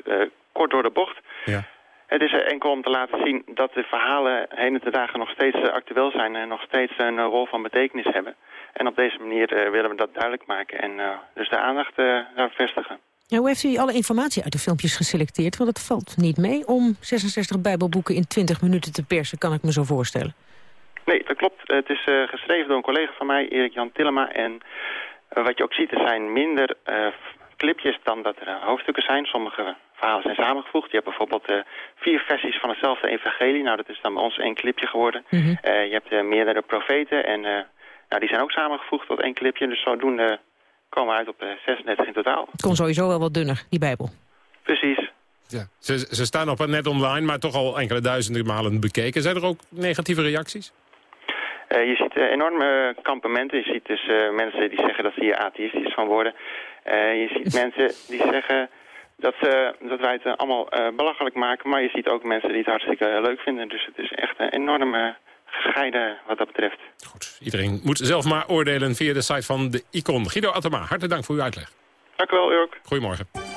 kort door de bocht. Ja. Het is enkel om te laten zien dat de verhalen heen de dagen nog steeds actueel zijn en nog steeds een rol van betekenis hebben. En op deze manier uh, willen we dat duidelijk maken en uh, dus de aandacht daar vestigen. Ja, hoe heeft u alle informatie uit de filmpjes geselecteerd? Want het valt niet mee om 66 bijbelboeken in 20 minuten te persen, kan ik me zo voorstellen. Nee, dat klopt. Het is geschreven door een collega van mij, Erik-Jan Tillema. En wat je ook ziet, er zijn minder clipjes dan dat er hoofdstukken zijn. Sommige verhalen zijn samengevoegd. Je hebt bijvoorbeeld vier versies van hetzelfde evangelie. Nou, dat is dan bij ons één clipje geworden. Mm -hmm. uh, je hebt meerdere profeten en nou, die zijn ook samengevoegd tot één clipje. Dus zodoende komen we uit op 36 in totaal. Het kon sowieso wel wat dunner, die bijbel. Precies. Ja. Ze, ze staan op net online, maar toch al enkele duizenden malen bekeken. Zijn er ook negatieve reacties? je ziet enorme kampementen. Je ziet dus mensen die zeggen dat ze hier atheïstisch van worden. je ziet [LAUGHS] mensen die zeggen dat, uh, dat wij het uh, allemaal uh, belachelijk maken. Maar je ziet ook mensen die het hartstikke leuk vinden. Dus het is echt een enorme gescheiden wat dat betreft. Goed, iedereen moet zelf maar oordelen via de site van de Icon. Guido Attema, hartelijk dank voor uw uitleg. Dank u wel, Jörg. Goedemorgen.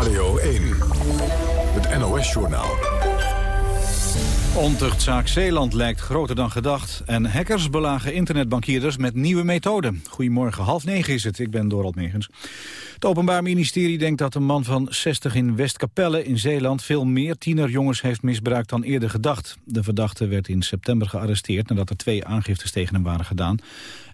Radio 1, het NOS-journaal. Ontuchtzaak Zeeland lijkt groter dan gedacht. En hackers belagen internetbankierders met nieuwe methoden. Goedemorgen, half negen is het. Ik ben Dorald Megens. Het Openbaar Ministerie denkt dat een man van 60 in Westkapelle in Zeeland... veel meer tienerjongens heeft misbruikt dan eerder gedacht. De verdachte werd in september gearresteerd... nadat er twee aangiftes tegen hem waren gedaan.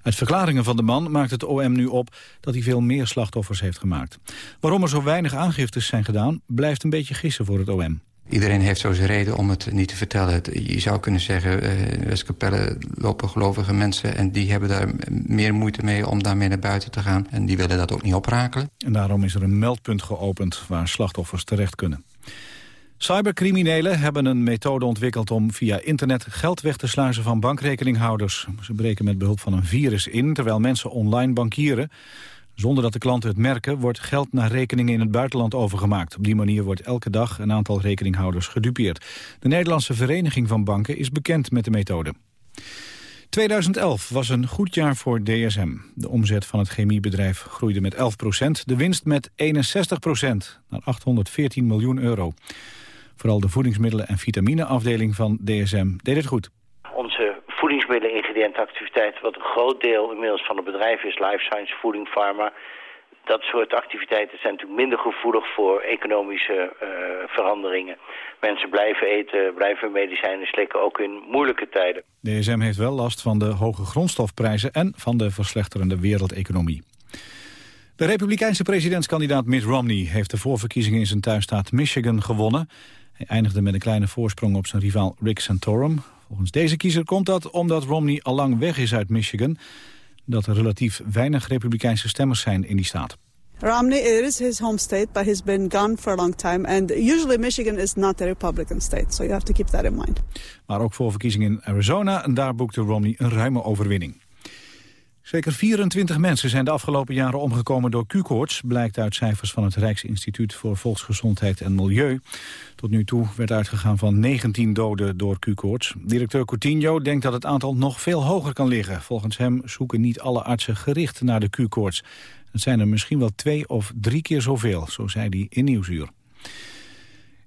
Uit verklaringen van de man maakt het OM nu op... dat hij veel meer slachtoffers heeft gemaakt. Waarom er zo weinig aangiftes zijn gedaan... blijft een beetje gissen voor het OM. Iedereen heeft zo zijn reden om het niet te vertellen. Je zou kunnen zeggen, in Westkapelle lopen gelovige mensen... en die hebben daar meer moeite mee om daarmee naar buiten te gaan. En die willen dat ook niet oprakelen. En daarom is er een meldpunt geopend waar slachtoffers terecht kunnen. Cybercriminelen hebben een methode ontwikkeld om via internet geld weg te sluizen van bankrekeninghouders. Ze breken met behulp van een virus in, terwijl mensen online bankieren. Zonder dat de klanten het merken, wordt geld naar rekeningen in het buitenland overgemaakt. Op die manier wordt elke dag een aantal rekeninghouders gedupeerd. De Nederlandse Vereniging van Banken is bekend met de methode. 2011 was een goed jaar voor DSM. De omzet van het chemiebedrijf groeide met 11% de winst met 61% naar 814 miljoen euro. Vooral de voedingsmiddelen- en vitamineafdeling van DSM deed het goed. Onze voedingsmiddelen-ingrediëntenactiviteit, wat een groot deel inmiddels van het bedrijf is, life science, voeding, pharma. Dat soort activiteiten zijn natuurlijk minder gevoelig voor economische uh, veranderingen. Mensen blijven eten, blijven medicijnen slikken, ook in moeilijke tijden. DSM heeft wel last van de hoge grondstofprijzen en van de verslechterende wereldeconomie. De republikeinse presidentskandidaat Mitt Romney heeft de voorverkiezingen in zijn thuisstaat Michigan gewonnen. Hij eindigde met een kleine voorsprong op zijn rivaal Rick Santorum. Volgens deze kiezer komt dat omdat Romney al lang weg is uit Michigan... dat er relatief weinig republikeinse stemmers zijn in die staat. Romney it is his home state, but he's been gone for a long time. And usually Michigan is not a Republican state, so you have to keep that in mind. Maar ook voor verkiezingen in Arizona, en daar boekte Romney een ruime overwinning. Zeker 24 mensen zijn de afgelopen jaren omgekomen door Q-koorts... blijkt uit cijfers van het Rijksinstituut voor Volksgezondheid en Milieu. Tot nu toe werd uitgegaan van 19 doden door Q-koorts. Directeur Coutinho denkt dat het aantal nog veel hoger kan liggen. Volgens hem zoeken niet alle artsen gericht naar de Q-koorts. Het zijn er misschien wel twee of drie keer zoveel, zo zei hij in Nieuwsuur.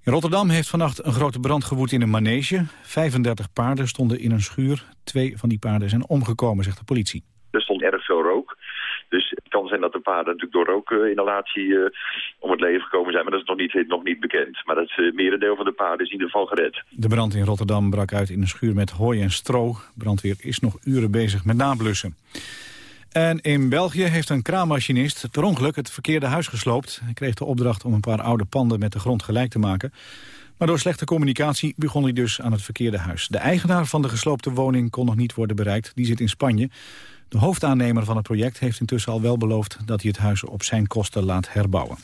In Rotterdam heeft vannacht een grote brand gewoed in een manege. 35 paarden stonden in een schuur. Twee van die paarden zijn omgekomen, zegt de politie. Er stond erg veel rook. Dus het kan zijn dat de paarden natuurlijk door rookinhalatie uh, om het leven gekomen zijn. Maar dat is nog niet, nog niet bekend. Maar het uh, merendeel van de paarden is in ieder geval gered. De brand in Rotterdam brak uit in een schuur met hooi en stro. Brandweer is nog uren bezig met nablussen. En in België heeft een kraammachinist per ongeluk het verkeerde huis gesloopt. Hij kreeg de opdracht om een paar oude panden met de grond gelijk te maken. Maar door slechte communicatie begon hij dus aan het verkeerde huis. De eigenaar van de gesloopte woning kon nog niet worden bereikt. Die zit in Spanje. De hoofdaannemer van het project heeft intussen al wel beloofd... dat hij het huis op zijn kosten laat herbouwen.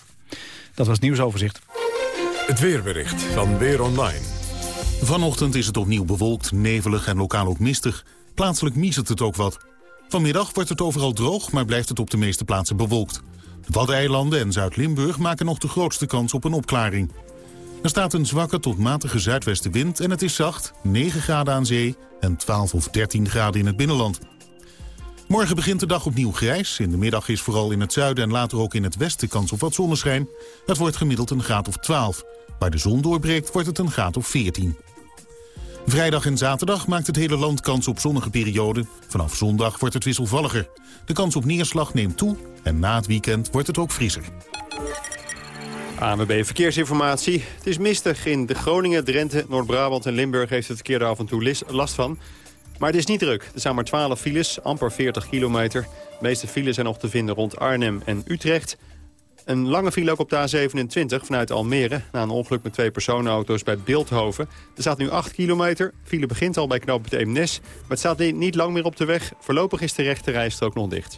Dat was het nieuwsoverzicht. Het weerbericht van Weer Online. Vanochtend is het opnieuw bewolkt, nevelig en lokaal ook mistig. Plaatselijk miezert het ook wat. Vanmiddag wordt het overal droog, maar blijft het op de meeste plaatsen bewolkt. De Waddeneilanden en Zuid-Limburg maken nog de grootste kans op een opklaring. Er staat een zwakke tot matige zuidwestenwind en het is zacht, 9 graden aan zee en 12 of 13 graden in het binnenland. Morgen begint de dag opnieuw grijs. In de middag is vooral in het zuiden en later ook in het westen kans op wat zonneschijn. Het wordt gemiddeld een graad of 12. Waar de zon doorbreekt wordt het een graad of 14. Vrijdag en zaterdag maakt het hele land kans op zonnige perioden. Vanaf zondag wordt het wisselvalliger. De kans op neerslag neemt toe en na het weekend wordt het ook frisser. ANWB Verkeersinformatie. Het is mistig in de Groningen, Drenthe, Noord-Brabant en Limburg... heeft het verkeer er af en toe last van. Maar het is niet druk. Er staan maar 12 files, amper 40 kilometer. De meeste files zijn nog te vinden rond Arnhem en Utrecht. Een lange file ook op de A27 vanuit Almere... na een ongeluk met twee personenauto's bij Beeldhoven. Er staat nu 8 kilometer. File begint al bij knooppunt Eemnes. Maar het staat niet lang meer op de weg. Voorlopig is de rechte rijstrook nog dicht.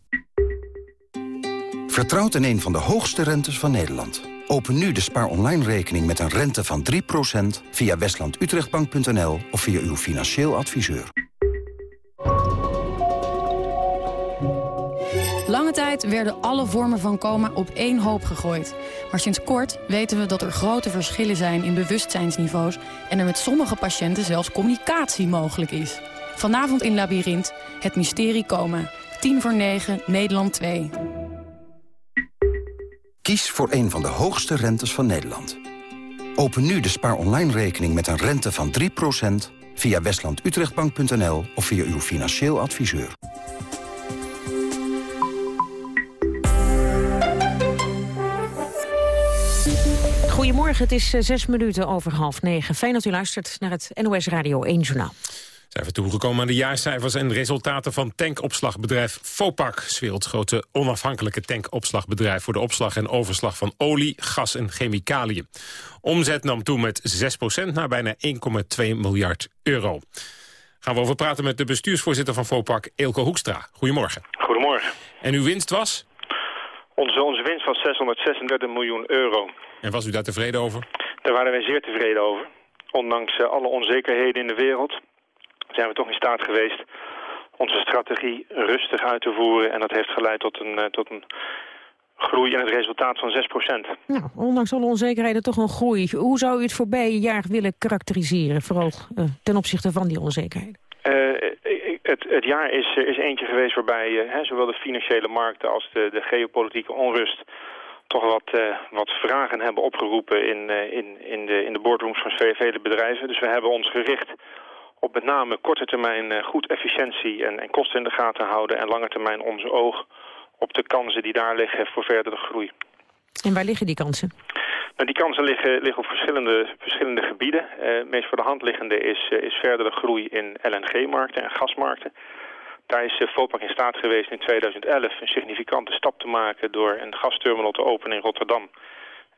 Vertrouwt in een van de hoogste rentes van Nederland. Open nu de Spaar Online rekening met een rente van 3% via westlandutrechtbank.nl of via uw financieel adviseur. Lange tijd werden alle vormen van coma op één hoop gegooid. Maar sinds kort weten we dat er grote verschillen zijn in bewustzijnsniveaus... en er met sommige patiënten zelfs communicatie mogelijk is. Vanavond in Labyrinth, het mysterie coma. 10 voor 9, Nederland 2. Kies voor een van de hoogste rentes van Nederland. Open nu de Spaar Online rekening met een rente van 3% via westlandutrechtbank.nl of via uw financieel adviseur. Goedemorgen, het is eh, zes minuten over half negen. Fijn dat u luistert naar het NOS Radio 1 Journaal zijn we toegekomen aan de jaarcijfers en resultaten van tankopslagbedrijf Fopak. Werelds grote onafhankelijke tankopslagbedrijf voor de opslag en overslag van olie, gas en chemicaliën. Omzet nam toe met 6% naar bijna 1,2 miljard euro. Gaan we over praten met de bestuursvoorzitter van Fopak, Eelco Hoekstra. Goedemorgen. Goedemorgen. En uw winst was? Onze, onze winst was 636 miljoen euro. En was u daar tevreden over? Daar waren wij zeer tevreden over. Ondanks alle onzekerheden in de wereld zijn we toch in staat geweest onze strategie rustig uit te voeren. En dat heeft geleid tot een, uh, tot een groei in het resultaat van 6% Nou, ondanks alle onzekerheden toch een groei. Hoe zou u het voorbije jaar willen karakteriseren, vooral uh, ten opzichte van die onzekerheden? Uh, het, het, jaar is, is eentje geweest waarbij hè, zowel de financiële markten als de, de geopolitieke onrust toch wat, wat vragen hebben opgeroepen in, in, in, de, in de boardrooms van vele bedrijven. Dus we hebben ons gericht op met name korte termijn eh, goed efficiëntie en, en kosten in de gaten houden... en lange termijn onze oog op de kansen die daar liggen voor verdere groei. En waar liggen die kansen? Nou, die kansen liggen, liggen op verschillende, verschillende gebieden. Uh, meest voor de hand liggende is, uh, is verdere groei in LNG-markten en gasmarkten. Daar is uh, Vopak in staat geweest in 2011 een significante stap te maken... door een gasterminal te openen in Rotterdam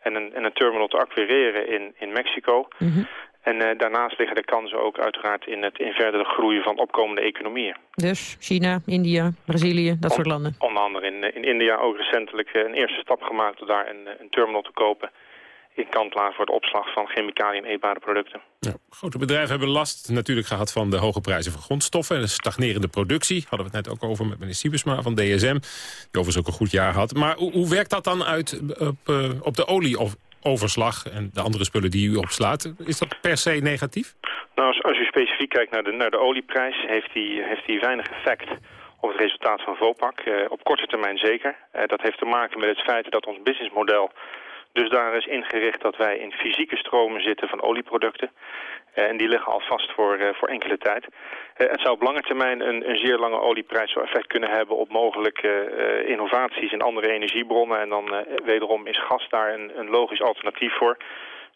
en een, en een terminal te acquireren in, in Mexico. Mm en uh, daarnaast liggen de kansen ook uiteraard in het in verdere groei van opkomende economieën. Dus China, India, Brazilië, dat soort landen? Onder andere in, eh, in India ook recentelijk eh, een eerste stap gemaakt door daar een, een terminal te kopen in Kantlaar voor de opslag van chemicaliën en eetbare producten. Ja, grote bedrijven hebben last natuurlijk gehad van de hoge prijzen van grondstoffen... en de stagnerende productie. Hadden we het net ook over met meneer Siebersma van DSM... die overigens ook een goed jaar had. Maar hoe, hoe werkt dat dan uit op, op de olie- of overslag en de andere spullen die u opslaat. Is dat per se negatief? Nou, als, als u specifiek kijkt naar de, naar de olieprijs, heeft die, heeft die weinig effect op het resultaat van Vopak. Uh, op korte termijn zeker. Uh, dat heeft te maken met het feit dat ons businessmodel dus daar is ingericht dat wij in fysieke stromen zitten van olieproducten. Uh, en die liggen al vast voor, uh, voor enkele tijd. Uh, het zou op lange termijn een, een zeer lange olieprijs zo effect kunnen hebben op mogelijke innovaties in andere energiebronnen. En dan wederom is gas daar een, een logisch alternatief voor.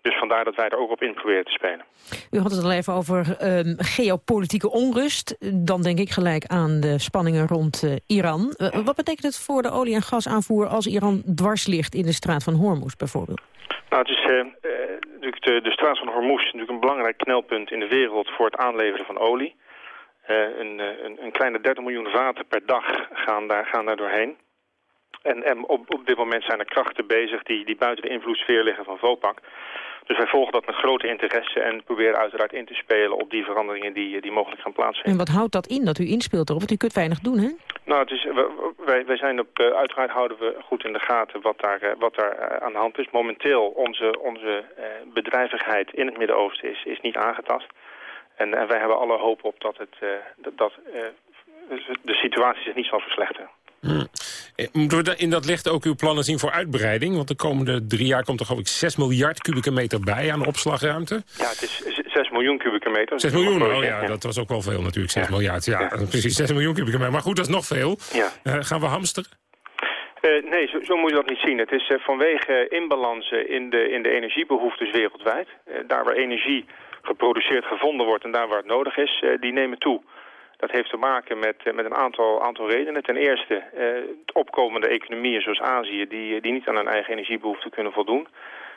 Dus vandaar dat wij er ook op in proberen te spelen. U had het al even over um, geopolitieke onrust. Dan denk ik gelijk aan de spanningen rond uh, Iran. Uh, wat betekent het voor de olie- en gasaanvoer als Iran dwars ligt in de straat van Hormuz bijvoorbeeld? Nou, het is uh, natuurlijk de, de straat van Hormuz natuurlijk een belangrijk knelpunt in de wereld voor het aanleveren van olie. Een, een, een, kleine 30 miljoen vaten per dag gaan daar, gaan daar doorheen. En, en op, op dit moment zijn er krachten bezig die, die buiten de invloedssfeer liggen van VOPAC. Dus wij volgen dat met grote interesse en proberen uiteraard in te spelen op die veranderingen die, die mogelijk gaan plaatsvinden. En wat houdt dat in, dat u inspeelt erop? Want u kunt weinig doen, hè? Nou, het is, wij, wij zijn op, uh, uiteraard houden we goed in de gaten wat daar, uh, wat daar uh, aan de hand is. Momenteel, onze, onze bedrijvigheid in het Midden-Oosten is, is niet aangetast. En, en wij hebben alle hoop op dat, het, dat, dat de situatie zich niet zal verslechteren. Hmm. Moeten we in dat licht ook uw plannen zien voor uitbreiding? Want de komende drie jaar komt er geloof ik 6 miljard kubieke meter bij aan opslagruimte. Ja, het is 6 miljoen kubieke meter. 6 miljoen, oh ja, dat was ook wel veel natuurlijk, 6 ja. miljard. Ja, ja, precies, 6 miljoen kubieke meter. Maar goed, dat is nog veel. Ja. Uh, gaan we hamsteren? Uh, nee, zo, zo, moet je dat niet zien. Het is uh, vanwege inbalansen in de, in de energiebehoeftes wereldwijd. daar waar energie geproduceerd gevonden wordt en daar waar het nodig is, die nemen toe. Dat heeft te maken met, met een aantal, aantal redenen. Ten eerste uh, opkomende economieën zoals Azië... Die, die niet aan hun eigen energiebehoeften kunnen voldoen.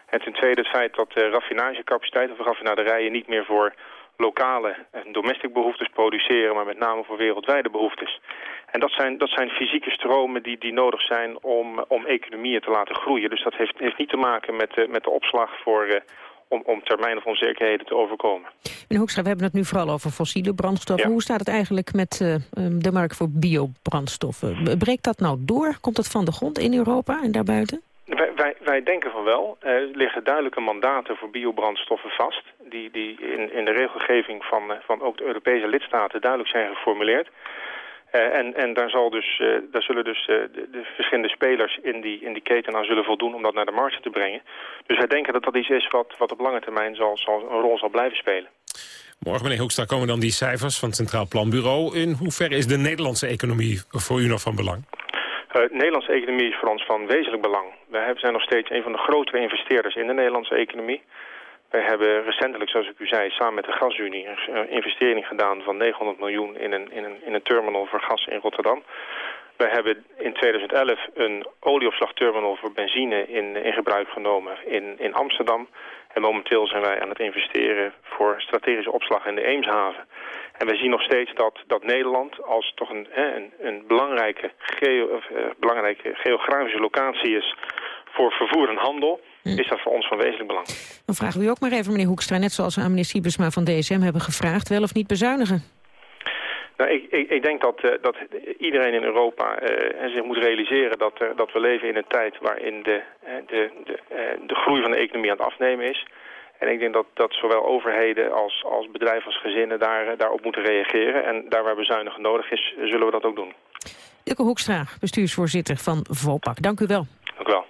En ten tweede het feit dat de raffinagecapaciteit of raffinaderijen... niet meer voor lokale en domestic behoeftes produceren... maar met name voor wereldwijde behoeftes. En dat zijn, dat zijn fysieke stromen die, die nodig zijn om, om economieën te laten groeien. Dus dat heeft, heeft niet te maken met, uh, met de opslag voor... Uh, om, om termijn of onzekerheden te overkomen. Meneer Hoekstra, we hebben het nu vooral over fossiele brandstoffen. Ja. Hoe staat het eigenlijk met uh, de markt voor biobrandstoffen? Breekt dat nou door? Komt dat van de grond in Europa en daarbuiten? Wij, wij, wij denken van wel. Er liggen duidelijke mandaten voor biobrandstoffen vast... die, die in, in de regelgeving van, van ook de Europese lidstaten duidelijk zijn geformuleerd. Uh, en, en daar, zal dus, uh, daar zullen dus uh, de, de, verschillende spelers in die, in die keten aan zullen voldoen om dat naar de markt te brengen. Dus wij denken dat dat iets is wat, wat op lange termijn zal, zal, een rol zal blijven spelen. Morgen, meneer Hoekstra, komen dan die cijfers van het Centraal Planbureau. In hoeverre is de Nederlandse economie voor u nog van belang? de Nederlandse economie is voor ons van wezenlijk belang. Wij zijn nog steeds een van de grotere investeerders in de Nederlandse economie. Wij hebben recentelijk, zoals ik u zei, samen met de Gasunie... een investering gedaan van 900 miljoen in een, in een, in een terminal voor gas in Rotterdam. Wij hebben in 2011 een olieopslagterminal voor benzine in, in gebruik genomen in, in Amsterdam. En momenteel zijn wij aan het investeren voor strategische opslag in de Eemshaven. En wij zien nog steeds dat, dat Nederland als toch een, een, belangrijke, uh, belangrijke geografische locatie is voor vervoer en handel is dat voor ons van wezenlijk belang. Dan vragen we u ook maar even, meneer Hoekstra, net zoals we aan meneer Siebersma van DSM hebben gevraagd, wel of niet bezuinigen? Nou, ik, ik, ik denk dat, uh, dat iedereen in Europa uh, zich moet realiseren dat, uh, dat we leven in een tijd waarin de, de, de, de groei van de economie aan het afnemen is. En ik denk dat, dat zowel overheden als, als bedrijven als gezinnen daar, daarop moeten reageren. En daar waar bezuinigen nodig is, zullen we dat ook doen. Ilke Hoekstra, bestuursvoorzitter van VOPAC. Dank u wel. Dank u wel.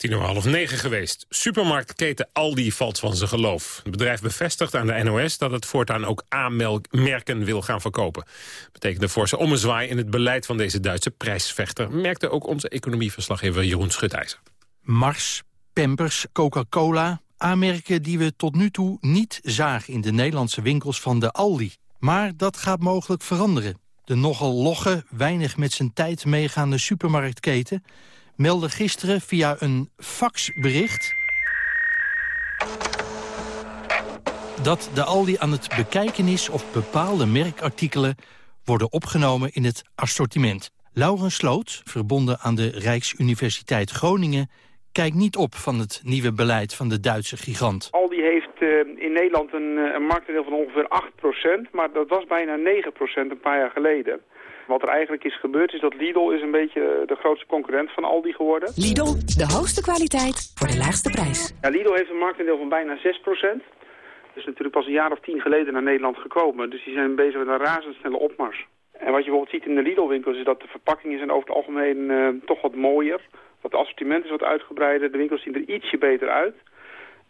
Tien over half negen geweest. Supermarktketen Aldi valt van zijn geloof. Het bedrijf bevestigt aan de NOS dat het voortaan ook A-merken wil gaan verkopen. Betekent een forse ommezwaai in het beleid van deze Duitse prijsvechter... merkte ook onze economieverslaggever Jeroen Schutijzer. Mars, Pampers, Coca-Cola, A-merken die we tot nu toe niet zagen... in de Nederlandse winkels van de Aldi. Maar dat gaat mogelijk veranderen. De nogal logge, weinig met zijn tijd meegaande supermarktketen meldde gisteren via een faxbericht... dat de Aldi aan het bekijken is of bepaalde merkartikelen worden opgenomen in het assortiment. Laurens Sloot, verbonden aan de Rijksuniversiteit Groningen... kijkt niet op van het nieuwe beleid van de Duitse gigant. Aldi heeft uh, in Nederland een, een marktaandeel van ongeveer 8%, maar dat was bijna 9% een paar jaar geleden. Wat er eigenlijk is gebeurd is dat Lidl is een beetje de grootste concurrent van Aldi geworden. Lidl, de hoogste kwaliteit voor de laagste prijs. Ja, Lidl heeft een marktaandeel van bijna 6%. is natuurlijk pas een jaar of tien geleden naar Nederland gekomen. Dus die zijn bezig met een razendsnelle opmars. En wat je bijvoorbeeld ziet in de Lidl-winkels is dat de verpakkingen zijn over het algemeen uh, toch wat mooier. Dat assortiment is wat uitgebreider. De winkels zien er ietsje beter uit.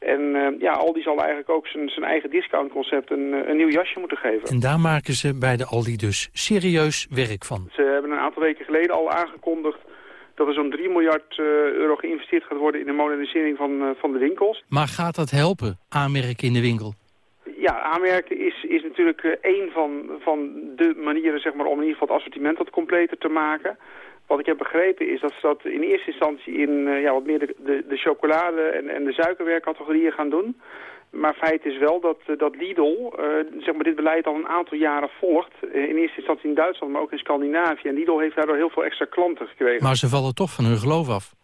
En uh, ja, Aldi zal eigenlijk ook zijn, zijn eigen discountconcept een, een nieuw jasje moeten geven. En daar maken ze bij de Aldi dus serieus werk van. Ze hebben een aantal weken geleden al aangekondigd dat er zo'n 3 miljard uh, euro geïnvesteerd gaat worden in de modernisering van, uh, van de winkels. Maar gaat dat helpen, aanmerken in de winkel? Ja, aanmerken is, is natuurlijk één van, van de manieren zeg maar, om in ieder geval het assortiment wat completer te maken. Wat ik heb begrepen is dat ze dat in eerste instantie in uh, ja, wat meer de, de, de chocolade- en, en de suikerwerkcategorieën gaan doen. Maar feit is wel dat, uh, dat Lidl zeg maar dit beleid al een aantal jaren volgt. in eerste instantie in Duitsland, maar ook in Scandinavië. En Lidl heeft daardoor heel veel extra klanten gekregen. Maar ze vallen toch van hun geloof af.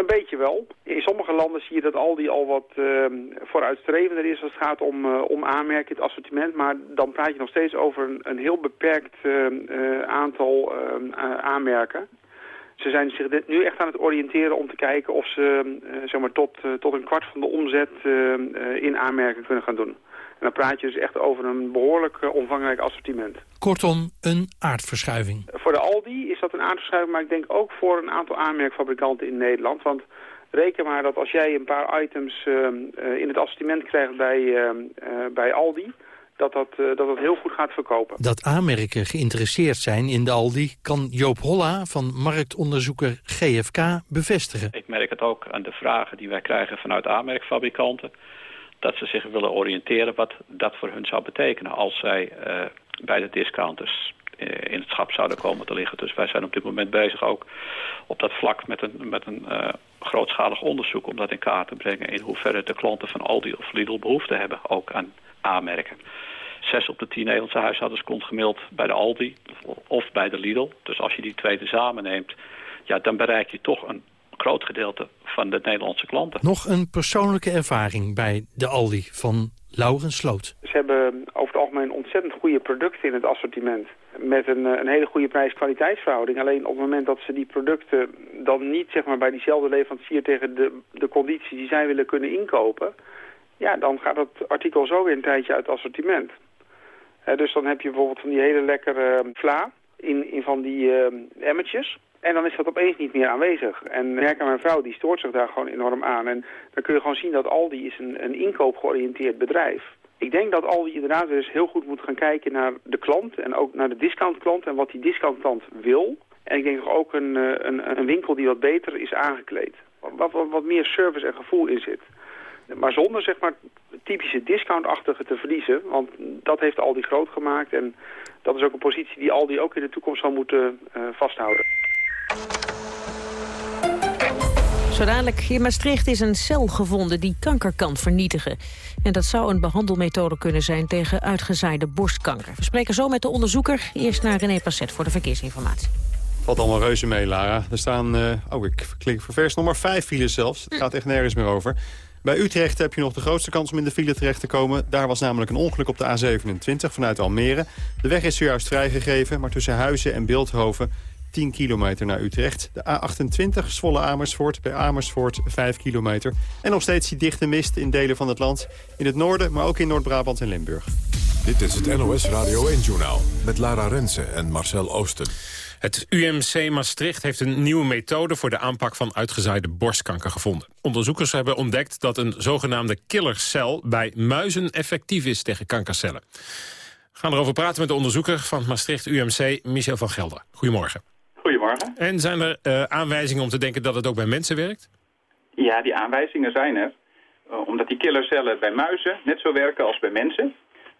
Een beetje wel. In sommige landen zie je dat Aldi al wat uh, vooruitstrevender is als het gaat om, uh, om aanmerken het assortiment. Maar dan praat je nog steeds over een, een heel beperkt uh, aantal ehm, aanmerken. Ze zijn zich nu echt aan het oriënteren om te kijken of ze zeg maar tot, tot een kwart van de omzet in aanmerken kunnen gaan doen. En dan praat je dus echt over een behoorlijk uh, omvangrijk assortiment. Kortom, een aardverschuiving. Voor de Aldi is dat een aardverschuiving, maar ik denk ook voor een aantal aanmerkfabrikanten in Nederland. Want reken maar dat als jij een paar items uh, in het assortiment krijgt bij, uh, bij Aldi... Dat dat, dat dat heel goed gaat verkopen. Dat aanmerken geïnteresseerd zijn in de Aldi... kan Joop Holla van marktonderzoeker GFK bevestigen. Ik merk het ook aan de vragen die wij krijgen vanuit aanmerkfabrikanten dat ze zich willen oriënteren wat dat voor hun zou betekenen als zij uh, bij de discounters uh, in het schap zouden komen te liggen. Dus wij zijn op dit moment bezig ook op dat vlak met een, met een uh, grootschalig onderzoek om dat in kaart te brengen in hoeverre de klanten van Aldi of Lidl behoefte hebben ook aan aanmerken. Zes op de tien Nederlandse huishoudens komt gemeld bij de Aldi of bij de Lidl. Dus als je die twee tezamen neemt, ja, dan bereik je toch een groot gedeelte van de Nederlandse klanten. Nog een persoonlijke ervaring bij de Aldi van Laurens Sloot. Ze hebben over het algemeen ontzettend goede producten in het assortiment. Met een, een hele goede prijs-kwaliteitsverhouding. Alleen op het moment dat ze die producten dan niet zeg maar, bij diezelfde leverancier tegen de, de conditie die zij willen kunnen inkopen... ja, dan gaat dat artikel zo weer een tijdje uit het assortiment. dus dan heb je bijvoorbeeld van die hele lekkere vla in, in van die uh, emmertjes... En dan is dat opeens niet meer aanwezig. En merk aan mijn vrouw, die stoort zich daar gewoon enorm aan. En dan kun je gewoon zien dat Aldi is een, een inkoopgeoriënteerd bedrijf. Ik denk dat Aldi inderdaad dus heel goed moet gaan kijken naar de klant en ook naar de discountklant en wat die discountklant wil. En ik denk ook een, eh, een, een winkel die wat beter is aangekleed. Wat, wat, wat meer service en gevoel in zit. Maar zonder zeg maar typische discountachtige te verliezen. Want dat heeft Aldi groot gemaakt. En dat is ook een positie die Aldi ook in de toekomst zal moeten uh, vasthouden. Zo dadelijk in Maastricht is een cel gevonden die kanker kan vernietigen. En dat zou een behandelmethode kunnen zijn tegen uitgezaaide borstkanker. We spreken zo met de onderzoeker. Eerst naar René Passet voor de verkeersinformatie. Valt allemaal reuze mee, Lara. Er staan, uh, oh, ik klik voor vers nummer vijf files zelfs. Het gaat echt nergens meer over. Bij Utrecht heb je nog de grootste kans om in de file terecht te komen. Daar was namelijk een ongeluk op de A27 vanuit Almere. De weg is zojuist vrijgegeven, maar tussen Huizen en Beeldhoven 10 kilometer naar Utrecht. De A28 Zwolle-Amersfoort, bij Amersfoort 5 kilometer. En nog steeds die dichte mist in delen van het land. In het noorden, maar ook in Noord-Brabant en Limburg. Dit is het NOS Radio 1-journaal met Lara Rensen en Marcel Oosten. Het UMC Maastricht heeft een nieuwe methode voor de aanpak van uitgezaaide borstkanker gevonden. Onderzoekers hebben ontdekt dat een zogenaamde killercel bij muizen effectief is tegen kankercellen. We gaan erover praten met de onderzoeker van Maastricht UMC, Michel van Gelder. Goedemorgen. Goedemorgen. En zijn er uh, aanwijzingen om te denken dat het ook bij mensen werkt? Ja, die aanwijzingen zijn er. Uh, omdat die killercellen bij muizen net zo werken als bij mensen.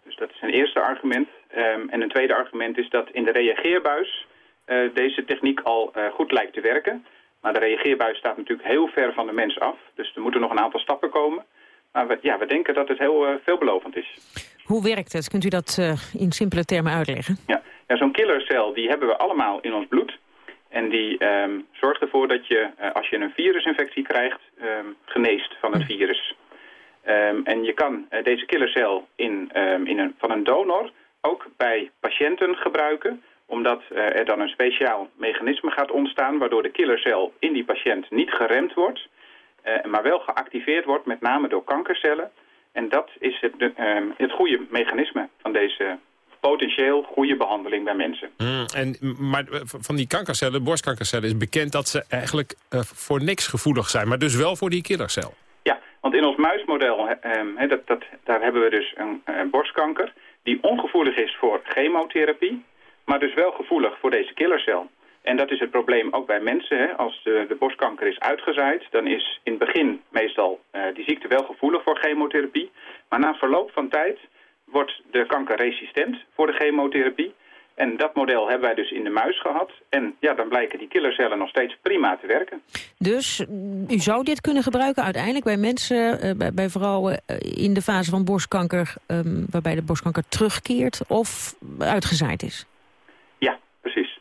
Dus dat is een eerste argument. Um, en een tweede argument is dat in de reageerbuis uh, deze techniek al goed lijkt te werken. Maar de reageerbuis staat natuurlijk heel ver van de mens af. Dus er moeten nog een aantal stappen komen. Maar we, ja, we denken dat het heel veelbelovend is. Hoe werkt het? Kunt u dat in simpele termen uitleggen? Ja, ja zo'n killercel die hebben we allemaal in ons bloed. En die um, zorgt ervoor dat je, uh, als je een virusinfectie krijgt, um, geneest van het virus. Um, en je kan uh, deze killercel in, in een, van een donor ook bij patiënten gebruiken omdat uh, er dan een speciaal mechanisme gaat ontstaan... waardoor de killercel in die patiënt niet geremd wordt... maar wel geactiveerd wordt, met name door kankercellen. En dat is het, het goede mechanisme van deze potentieel goede behandeling bij mensen. Mm, en, maar van die kankercellen, borstkankercellen, is bekend dat ze eigenlijk uh, voor niks gevoelig zijn. Maar dus wel voor die killercel. Ja, want in ons muismodel, uh, dat, dat, daar hebben we dus een, een borstkanker... die ongevoelig is voor chemotherapie, maar dus wel gevoelig voor deze killercel. En dat is het probleem ook bij mensen. Hè. Als de, de, borstkanker is uitgezaaid, dan is in het begin meestal uh, die ziekte wel gevoelig voor chemotherapie. Maar na verloop van tijd wordt de kanker resistent voor de chemotherapie. En dat model hebben wij dus in de muis gehad. En ja, dan blijken die killercellen nog steeds prima te werken. Dus u zou dit kunnen gebruiken uiteindelijk bij mensen, eh, bij, bij vrouwen eh, in de fase van borstkanker, ehm, waarbij de borstkanker terugkeert of uitgezaaid is? Ja, precies.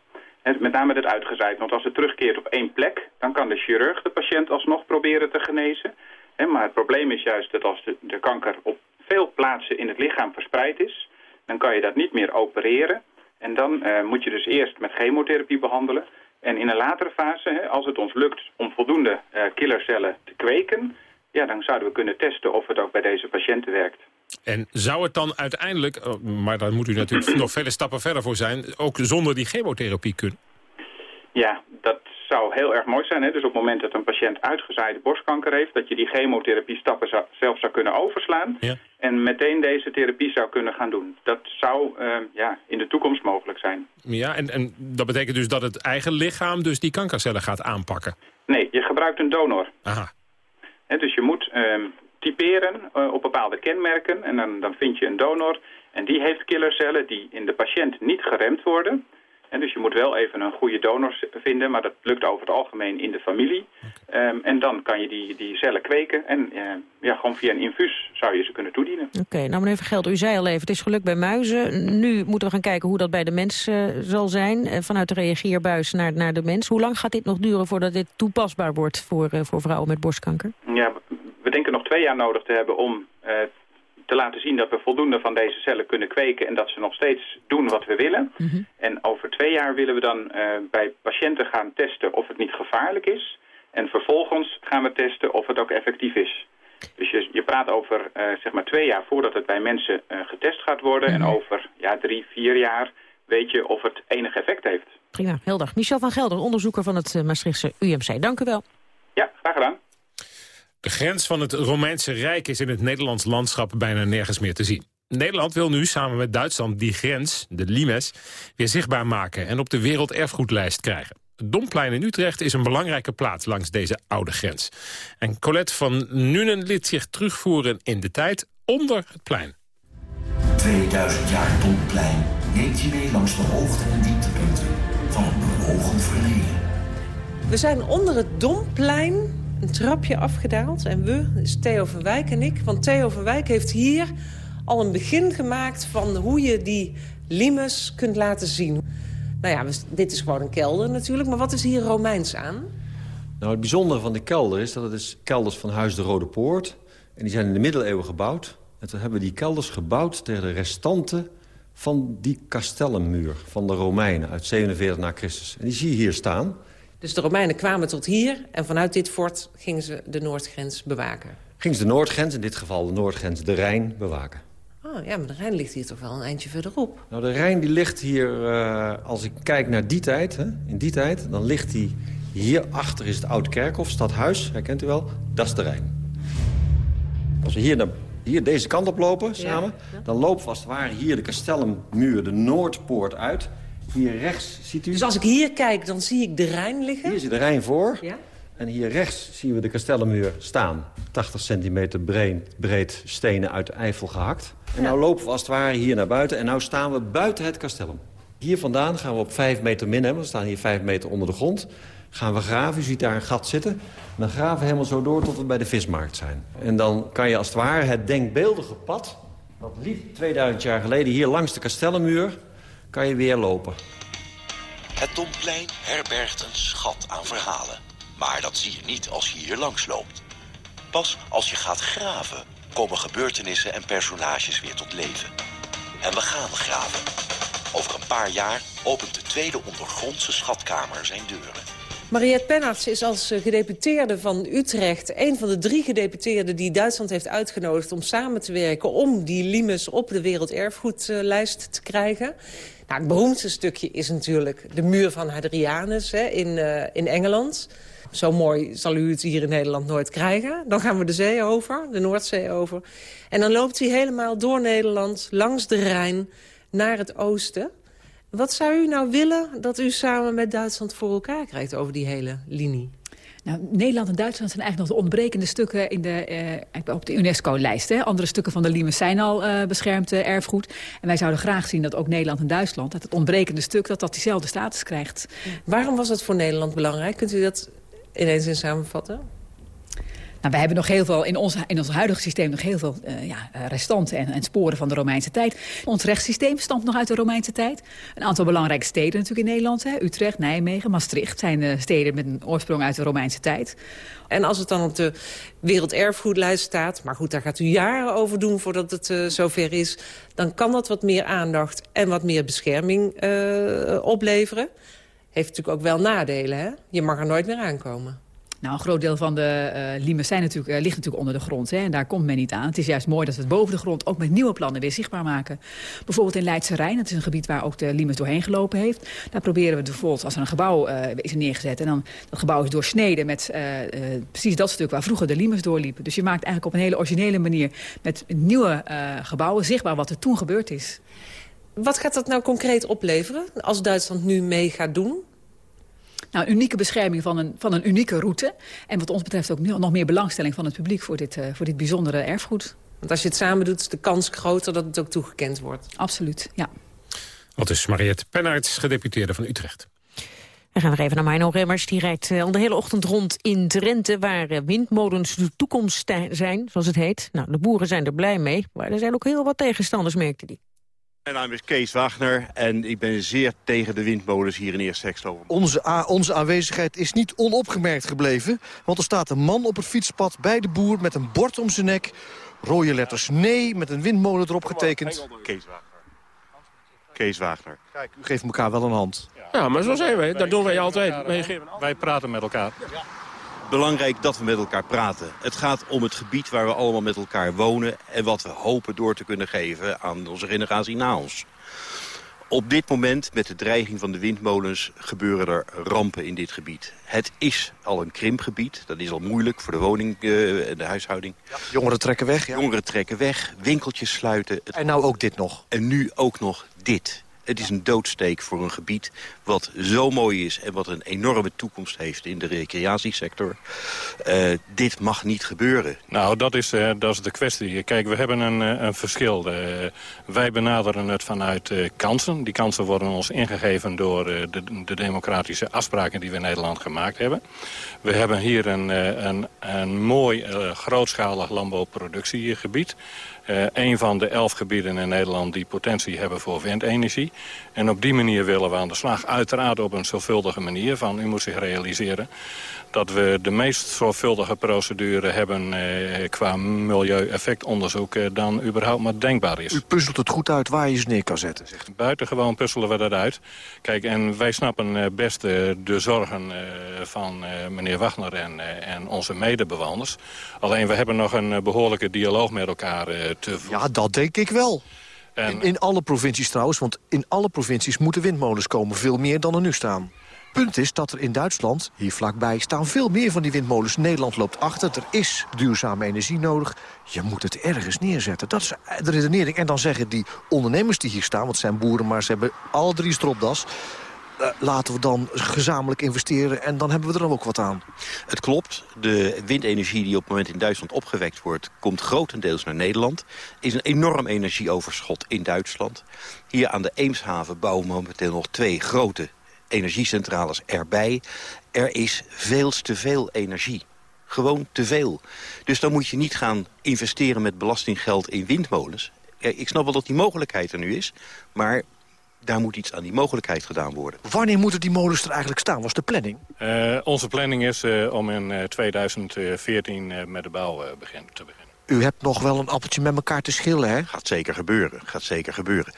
Met name het uitgezaaid. Want als het terugkeert op één plek, dan kan de chirurg de patiënt alsnog proberen te genezen. Maar het probleem is juist dat als de, de kanker op veel plaatsen in het lichaam verspreid is, dan kan je dat niet meer opereren. En dan eh, moet je dus eerst met chemotherapie behandelen. En in een latere fase, hè, als het ons lukt om voldoende eh, killercellen te kweken... ja, dan zouden we kunnen testen of het ook bij deze patiënten werkt. En zou het dan uiteindelijk, oh, maar daar moet u natuurlijk [CLEARS THROAT] nog vele stappen verder voor zijn... ook zonder die chemotherapie kunnen? Ja, dat zou heel erg mooi zijn. Hè? Dus op het moment dat een patiënt uitgezaaide borstkanker heeft... dat je die chemotherapie-stappen zou, zelf zou kunnen overslaan... Ja. en meteen deze therapie zou kunnen gaan doen. Dat zou eh, ja, in de toekomst mogelijk zijn. Ja, en, en dat betekent dus dat het eigen lichaam dus die kankercellen gaat aanpakken? Nee, je gebruikt een donor. Aha. Hè, dus je moet ehm, typeren eh, op bepaalde kenmerken en dan, dan vind je een donor. En die heeft killercellen die in de patiënt niet geremd worden. En dus je moet wel even een goede donor vinden, maar dat lukt over het algemeen in de familie. Ehm, en dan kan je die, die cellen kweken en eh, ja, gewoon via een infuus zou je ze kunnen toedienen. Oké, nou meneer Vergelder, u zei al even, het is gelukt bij muizen. Nu moeten we gaan kijken hoe dat bij de mens eh, zal zijn. eh, vanuit de reageerbuis naar, naar de mens. Hoe lang gaat dit nog duren voordat dit toepasbaar wordt voor, voor vrouwen met borstkanker? Ja, we denken nog twee jaar nodig te hebben om te laten zien dat we voldoende van deze cellen kunnen kweken en dat ze nog steeds doen wat we willen. En over twee jaar willen we dan eh, bij patiënten gaan testen of het niet gevaarlijk is. En vervolgens gaan we testen of het ook effectief is. Dus je, je praat over eh, zeg maar twee jaar voordat het bij mensen eh, getest gaat worden. En over ja, drie, vier jaar weet je of het enig effect heeft. Prima, helder. Michel van Gelder, onderzoeker van het Maastrichtse UMC. Dank u wel. Ja, graag gedaan. De grens van het Romeinse Rijk is in het Nederlands landschap bijna nergens meer te zien. Nederland wil nu samen met Duitsland die grens, de Limes, weer zichtbaar maken en op de werelderfgoedlijst krijgen. Het Domplein in Utrecht is een belangrijke plaats langs deze oude grens. En Colette van Nuenen liet zich terugvoeren in de tijd onder het plein. 2000 jaar Domplein neemt je mee langs de hoogte- en dieptepunten van een bewogen verleden. We zijn onder het Domplein een trapje afgedaald. En we, is Theo van Wijk en ik. Want Theo van Wijk heeft hier al een begin gemaakt... van hoe je die limes kunt laten zien. Nou ja, dit is gewoon een kelder natuurlijk. Maar wat is hier Romeins aan? Nou, het bijzondere van de kelder is dat het is kelders van Huis de Rode Poort. En die zijn in de middeleeuwen gebouwd. En toen hebben we die kelders gebouwd tegen de restanten van die kastellenmuur van de Romeinen uit 47 na Christus. En die zie je hier staan. Dus de Romeinen kwamen tot hier... en vanuit dit fort gingen ze de noordgrens bewaken. Ging ze de noordgrens, in dit geval de noordgrens, de Rijn, bewaken. Oh ja, maar de Rijn ligt hier toch wel een eindje verderop. Nou, de Rijn die ligt hier, eh, als ik kijk naar die tijd, hè, in die tijd... dan ligt die hierachter is het Oud Kerkhof, Stadhuis, herkent u wel? Dat is de Rijn. Als we hier, naar, hier deze kant op lopen samen... dan lopen we als het ware hier de kastellenmuur, de Noordpoort uit. Hier rechts ziet u... Dus als ik hier kijk, dan zie ik de Rijn liggen? Hier zit de Rijn voor. Ja? En hier rechts zien we de kastellenmuur staan. 80 centimeter breed, breed stenen uit de Eifel gehakt. En nou lopen we als het ware hier naar buiten. En nou staan we buiten het kastellum. Hier vandaan gaan we op 5 meter min hebben. We staan hier 5 meter onder de grond. Gaan we graven. U ziet daar een gat zitten. En dan graven we helemaal zo door tot we bij de vismarkt zijn. En dan kan je als het ware het denkbeeldige pad... dat liep 2000 jaar geleden hier langs de kastellenmuur... kan je weer lopen. Het Domplein herbergt een schat aan verhalen. Maar dat zie je niet als je hier langs loopt. Pas als je gaat graven komen gebeurtenissen en personages weer tot leven. En we gaan graven. Over een paar jaar opent de tweede ondergrondse schatkamer zijn deuren. Mariette Penarts is als eh, gedeputeerde van Utrecht... een van de drie gedeputeerden die Duitsland heeft uitgenodigd... om samen te werken om die limes op de werelderfgoedlijst te krijgen. Nou, het beroemdste stukje is natuurlijk de muur van Hadrianus hè, in, eh, in Engeland. Zo mooi zal u het hier in Nederland nooit krijgen. Dan gaan we de zee over, de Noordzee over. En dan loopt hij helemaal door Nederland, langs de Rijn, naar het oosten... Wat zou u nou willen dat u samen met Duitsland voor elkaar krijgt over die hele linie? Nou, Nederland en Duitsland zijn eigenlijk nog de ontbrekende stukken in de, uh, op de UNESCO-lijst. Andere stukken van de Limes zijn al uh, beschermd uh, erfgoed. En wij zouden graag zien dat ook Nederland en Duitsland, dat het ontbrekende stuk, dat dat diezelfde status krijgt. Waarom was het voor Nederland belangrijk? Kunt u dat ineens in samenvatten? Nou, we hebben nog heel veel, in ons, in ons huidige systeem nog heel veel uh, ja, restanten en, en, sporen van de Romeinse tijd. Ons rechtssysteem stamt nog uit de Romeinse tijd. Een aantal belangrijke steden natuurlijk in Nederland. Hè. Utrecht, Nijmegen, Maastricht zijn uh, steden met een oorsprong uit de Romeinse tijd. En als het dan op de werelderfgoedlijst staat... maar goed, daar gaat u jaren over doen voordat het uh, zover is... dan kan dat wat meer aandacht en wat meer bescherming opleveren. Heeft natuurlijk ook wel nadelen, hè? Je mag er nooit meer aankomen. Nou, een groot deel van de uh, limes zijn natuurlijk, uh, ligt natuurlijk onder de grond. Hè, en daar komt men niet aan. Het is juist mooi dat we het boven de grond ook met nieuwe plannen weer zichtbaar maken. Bijvoorbeeld in Leidse Rijn, dat is een gebied waar ook de limes doorheen gelopen heeft. Daar proberen we bijvoorbeeld, als er een gebouw uh, is neergezet... en dan dat gebouw is doorsneden met precies dat stuk waar vroeger de limes doorliepen. Dus je maakt eigenlijk op een hele originele manier... met nieuwe gebouwen zichtbaar wat er toen gebeurd is. Wat gaat dat nou concreet opleveren als Duitsland nu mee gaat doen? Nou, een unieke bescherming van een, van een unieke route. En wat ons betreft ook nog meer belangstelling van het publiek voor dit, uh, voor dit bijzondere erfgoed. Want als je het samen doet, is de kans groter dat het ook toegekend wordt. Absoluut, ja. Wat is Mariette Pennaerts, gedeputeerde van Utrecht. We gaan nog even naar Mino Remmers. Die rijdt al de hele ochtend rond in Drenthe... waar windmolens de toekomst zijn, zoals het heet. Nou, de boeren zijn er blij mee, maar er zijn ook heel wat tegenstanders, merkte die. Mijn naam is Kees Wagner en ik ben zeer tegen de windmolens hier in Eerste Hekstloven. Onze, onze aanwezigheid is niet onopgemerkt gebleven. Want er staat een man op het fietspad bij de boer met een bord om zijn nek. Rode letters nee, met een windmolen erop getekend. Kees Wagner. Kees Wagner. Kijk, u geeft elkaar wel een hand. Ja, maar zo zijn wij. Dat doen wij altijd. Wij praten met elkaar belangrijk dat we met elkaar praten. Het gaat om het gebied waar we allemaal met elkaar wonen... en wat we hopen door te kunnen geven aan onze generatie na ons. Op dit moment, met de dreiging van de windmolens, gebeuren er rampen in dit gebied. Het is al een krimpgebied. Dat is al moeilijk voor de woning uh, en de huishouding. Ja, jongeren trekken weg. Ja. Jongeren trekken weg, winkeltjes sluiten. En nou ook dit nog. En nu ook nog dit. Het is een doodsteek voor een gebied wat zo mooi is... en wat een enorme toekomst heeft in de recreatiesector. Uh, dit mag niet gebeuren. Nou, dat is, uh, dat is de kwestie. Kijk, we hebben een, uh, een verschil. wij benaderen het vanuit kansen. Die kansen worden ons ingegeven door de, de, democratische afspraken... die we in Nederland gemaakt hebben. We hebben hier een, een, een mooi grootschalig landbouwproductiegebied... Uh, een van de elf gebieden in Nederland die potentie hebben voor windenergie. En op die manier willen we aan de slag. Uiteraard op een zorgvuldige manier. Van, u moet zich realiseren dat we de meest zorgvuldige procedure hebben eh, qua milieueffectonderzoek eh, dan überhaupt maar denkbaar is. U puzzelt het goed uit waar je ze neer kan zetten, zegt. Buitengewoon puzzelen we dat uit. Kijk, en wij snappen eh, best de zorgen eh, van eh, meneer Wagner en, en onze medebewoners. Alleen we hebben nog een behoorlijke dialoog met elkaar te voeren. Ja, dat denk ik wel. In, in alle provincies trouwens, want in alle provincies moeten windmolens komen. Veel meer dan er nu staan. Punt is dat er in Duitsland, hier vlakbij, staan veel meer van die windmolens. Nederland loopt achter, er is duurzame energie nodig. Je moet het ergens neerzetten. Dat is de redenering. En dan zeggen die ondernemers die hier staan, want het zijn boeren... maar ze hebben alle drie stropdas... Uh, laten we dan gezamenlijk investeren en dan hebben we er dan ook wat aan. Het klopt. De windenergie die op het moment in Duitsland opgewekt wordt... komt grotendeels naar Nederland. is een enorm energieoverschot in Duitsland. Hier aan de Eemshaven bouwen momenteel nog twee grote energiecentrales erbij. Er is veel te veel energie. Gewoon te veel. Dus dan moet je niet gaan investeren met belastinggeld in windmolens. Ik snap wel dat die mogelijkheid er nu is, maar daar moet iets aan die mogelijkheid gedaan worden. Wanneer moeten die molens er eigenlijk staan? Was de planning? Uh, onze planning is uh, om in uh, 2014 met de bouw begin, te beginnen. U hebt nog wel een appeltje met elkaar te schillen, hè? Gaat zeker gebeuren, gaat zeker gebeuren.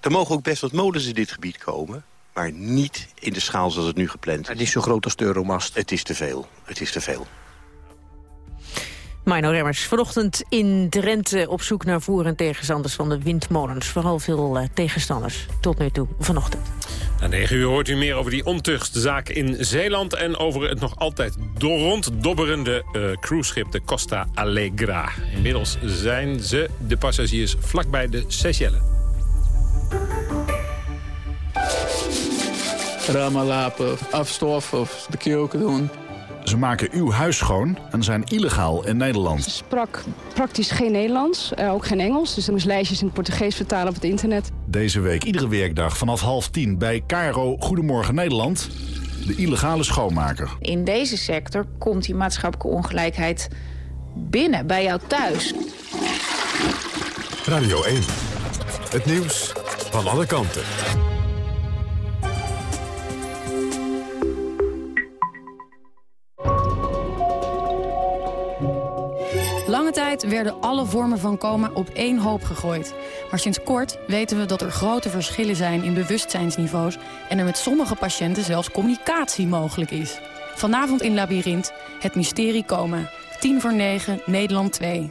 Er mogen ook best wat molens in dit gebied komen maar niet in de schaal zoals het nu gepland is. En niet zo groot als de Euromast. Het is te veel. Het is te veel. Mino Remmers, vanochtend in Drenthe op zoek naar voor- en tegenstanders van de windmolens. Vooral veel uh, tegenstanders tot nu toe vanochtend. Na 9 uur hoort u meer over die ontuchtzaak in Zeeland... en over het nog altijd ronddobberende uh, cruiseschip de Costa Allegra. Inmiddels zijn ze, de passagiers, vlakbij de Seychelles. ramen lapen, afstoffen of de keuken doen. Ze maken uw huis schoon en zijn illegaal in Nederland. Ze sprak praktisch geen Nederlands, uh, ook geen Engels. Dus ze moest lijstjes in het Portugees vertalen op het internet. Deze week iedere werkdag vanaf half tien bij Caro Goedemorgen Nederland. De illegale schoonmaker. In deze sector komt die maatschappelijke ongelijkheid binnen, bij jou thuis. Radio 1. Het nieuws van alle kanten. Tijd werden alle vormen van coma op één hoop gegooid. Maar sinds kort weten we dat er grote verschillen zijn in bewustzijnsniveaus... en er met sommige patiënten zelfs communicatie mogelijk is. Vanavond in Labyrinth, het mysterie coma. 10 voor 9, Nederland 2.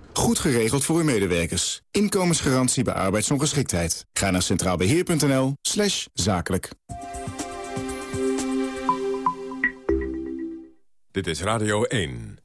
Goed geregeld voor uw medewerkers. Inkomensgarantie bij arbeidsongeschiktheid. Ga naar centraalbeheer.nl slash zakelijk. Dit is Radio 1.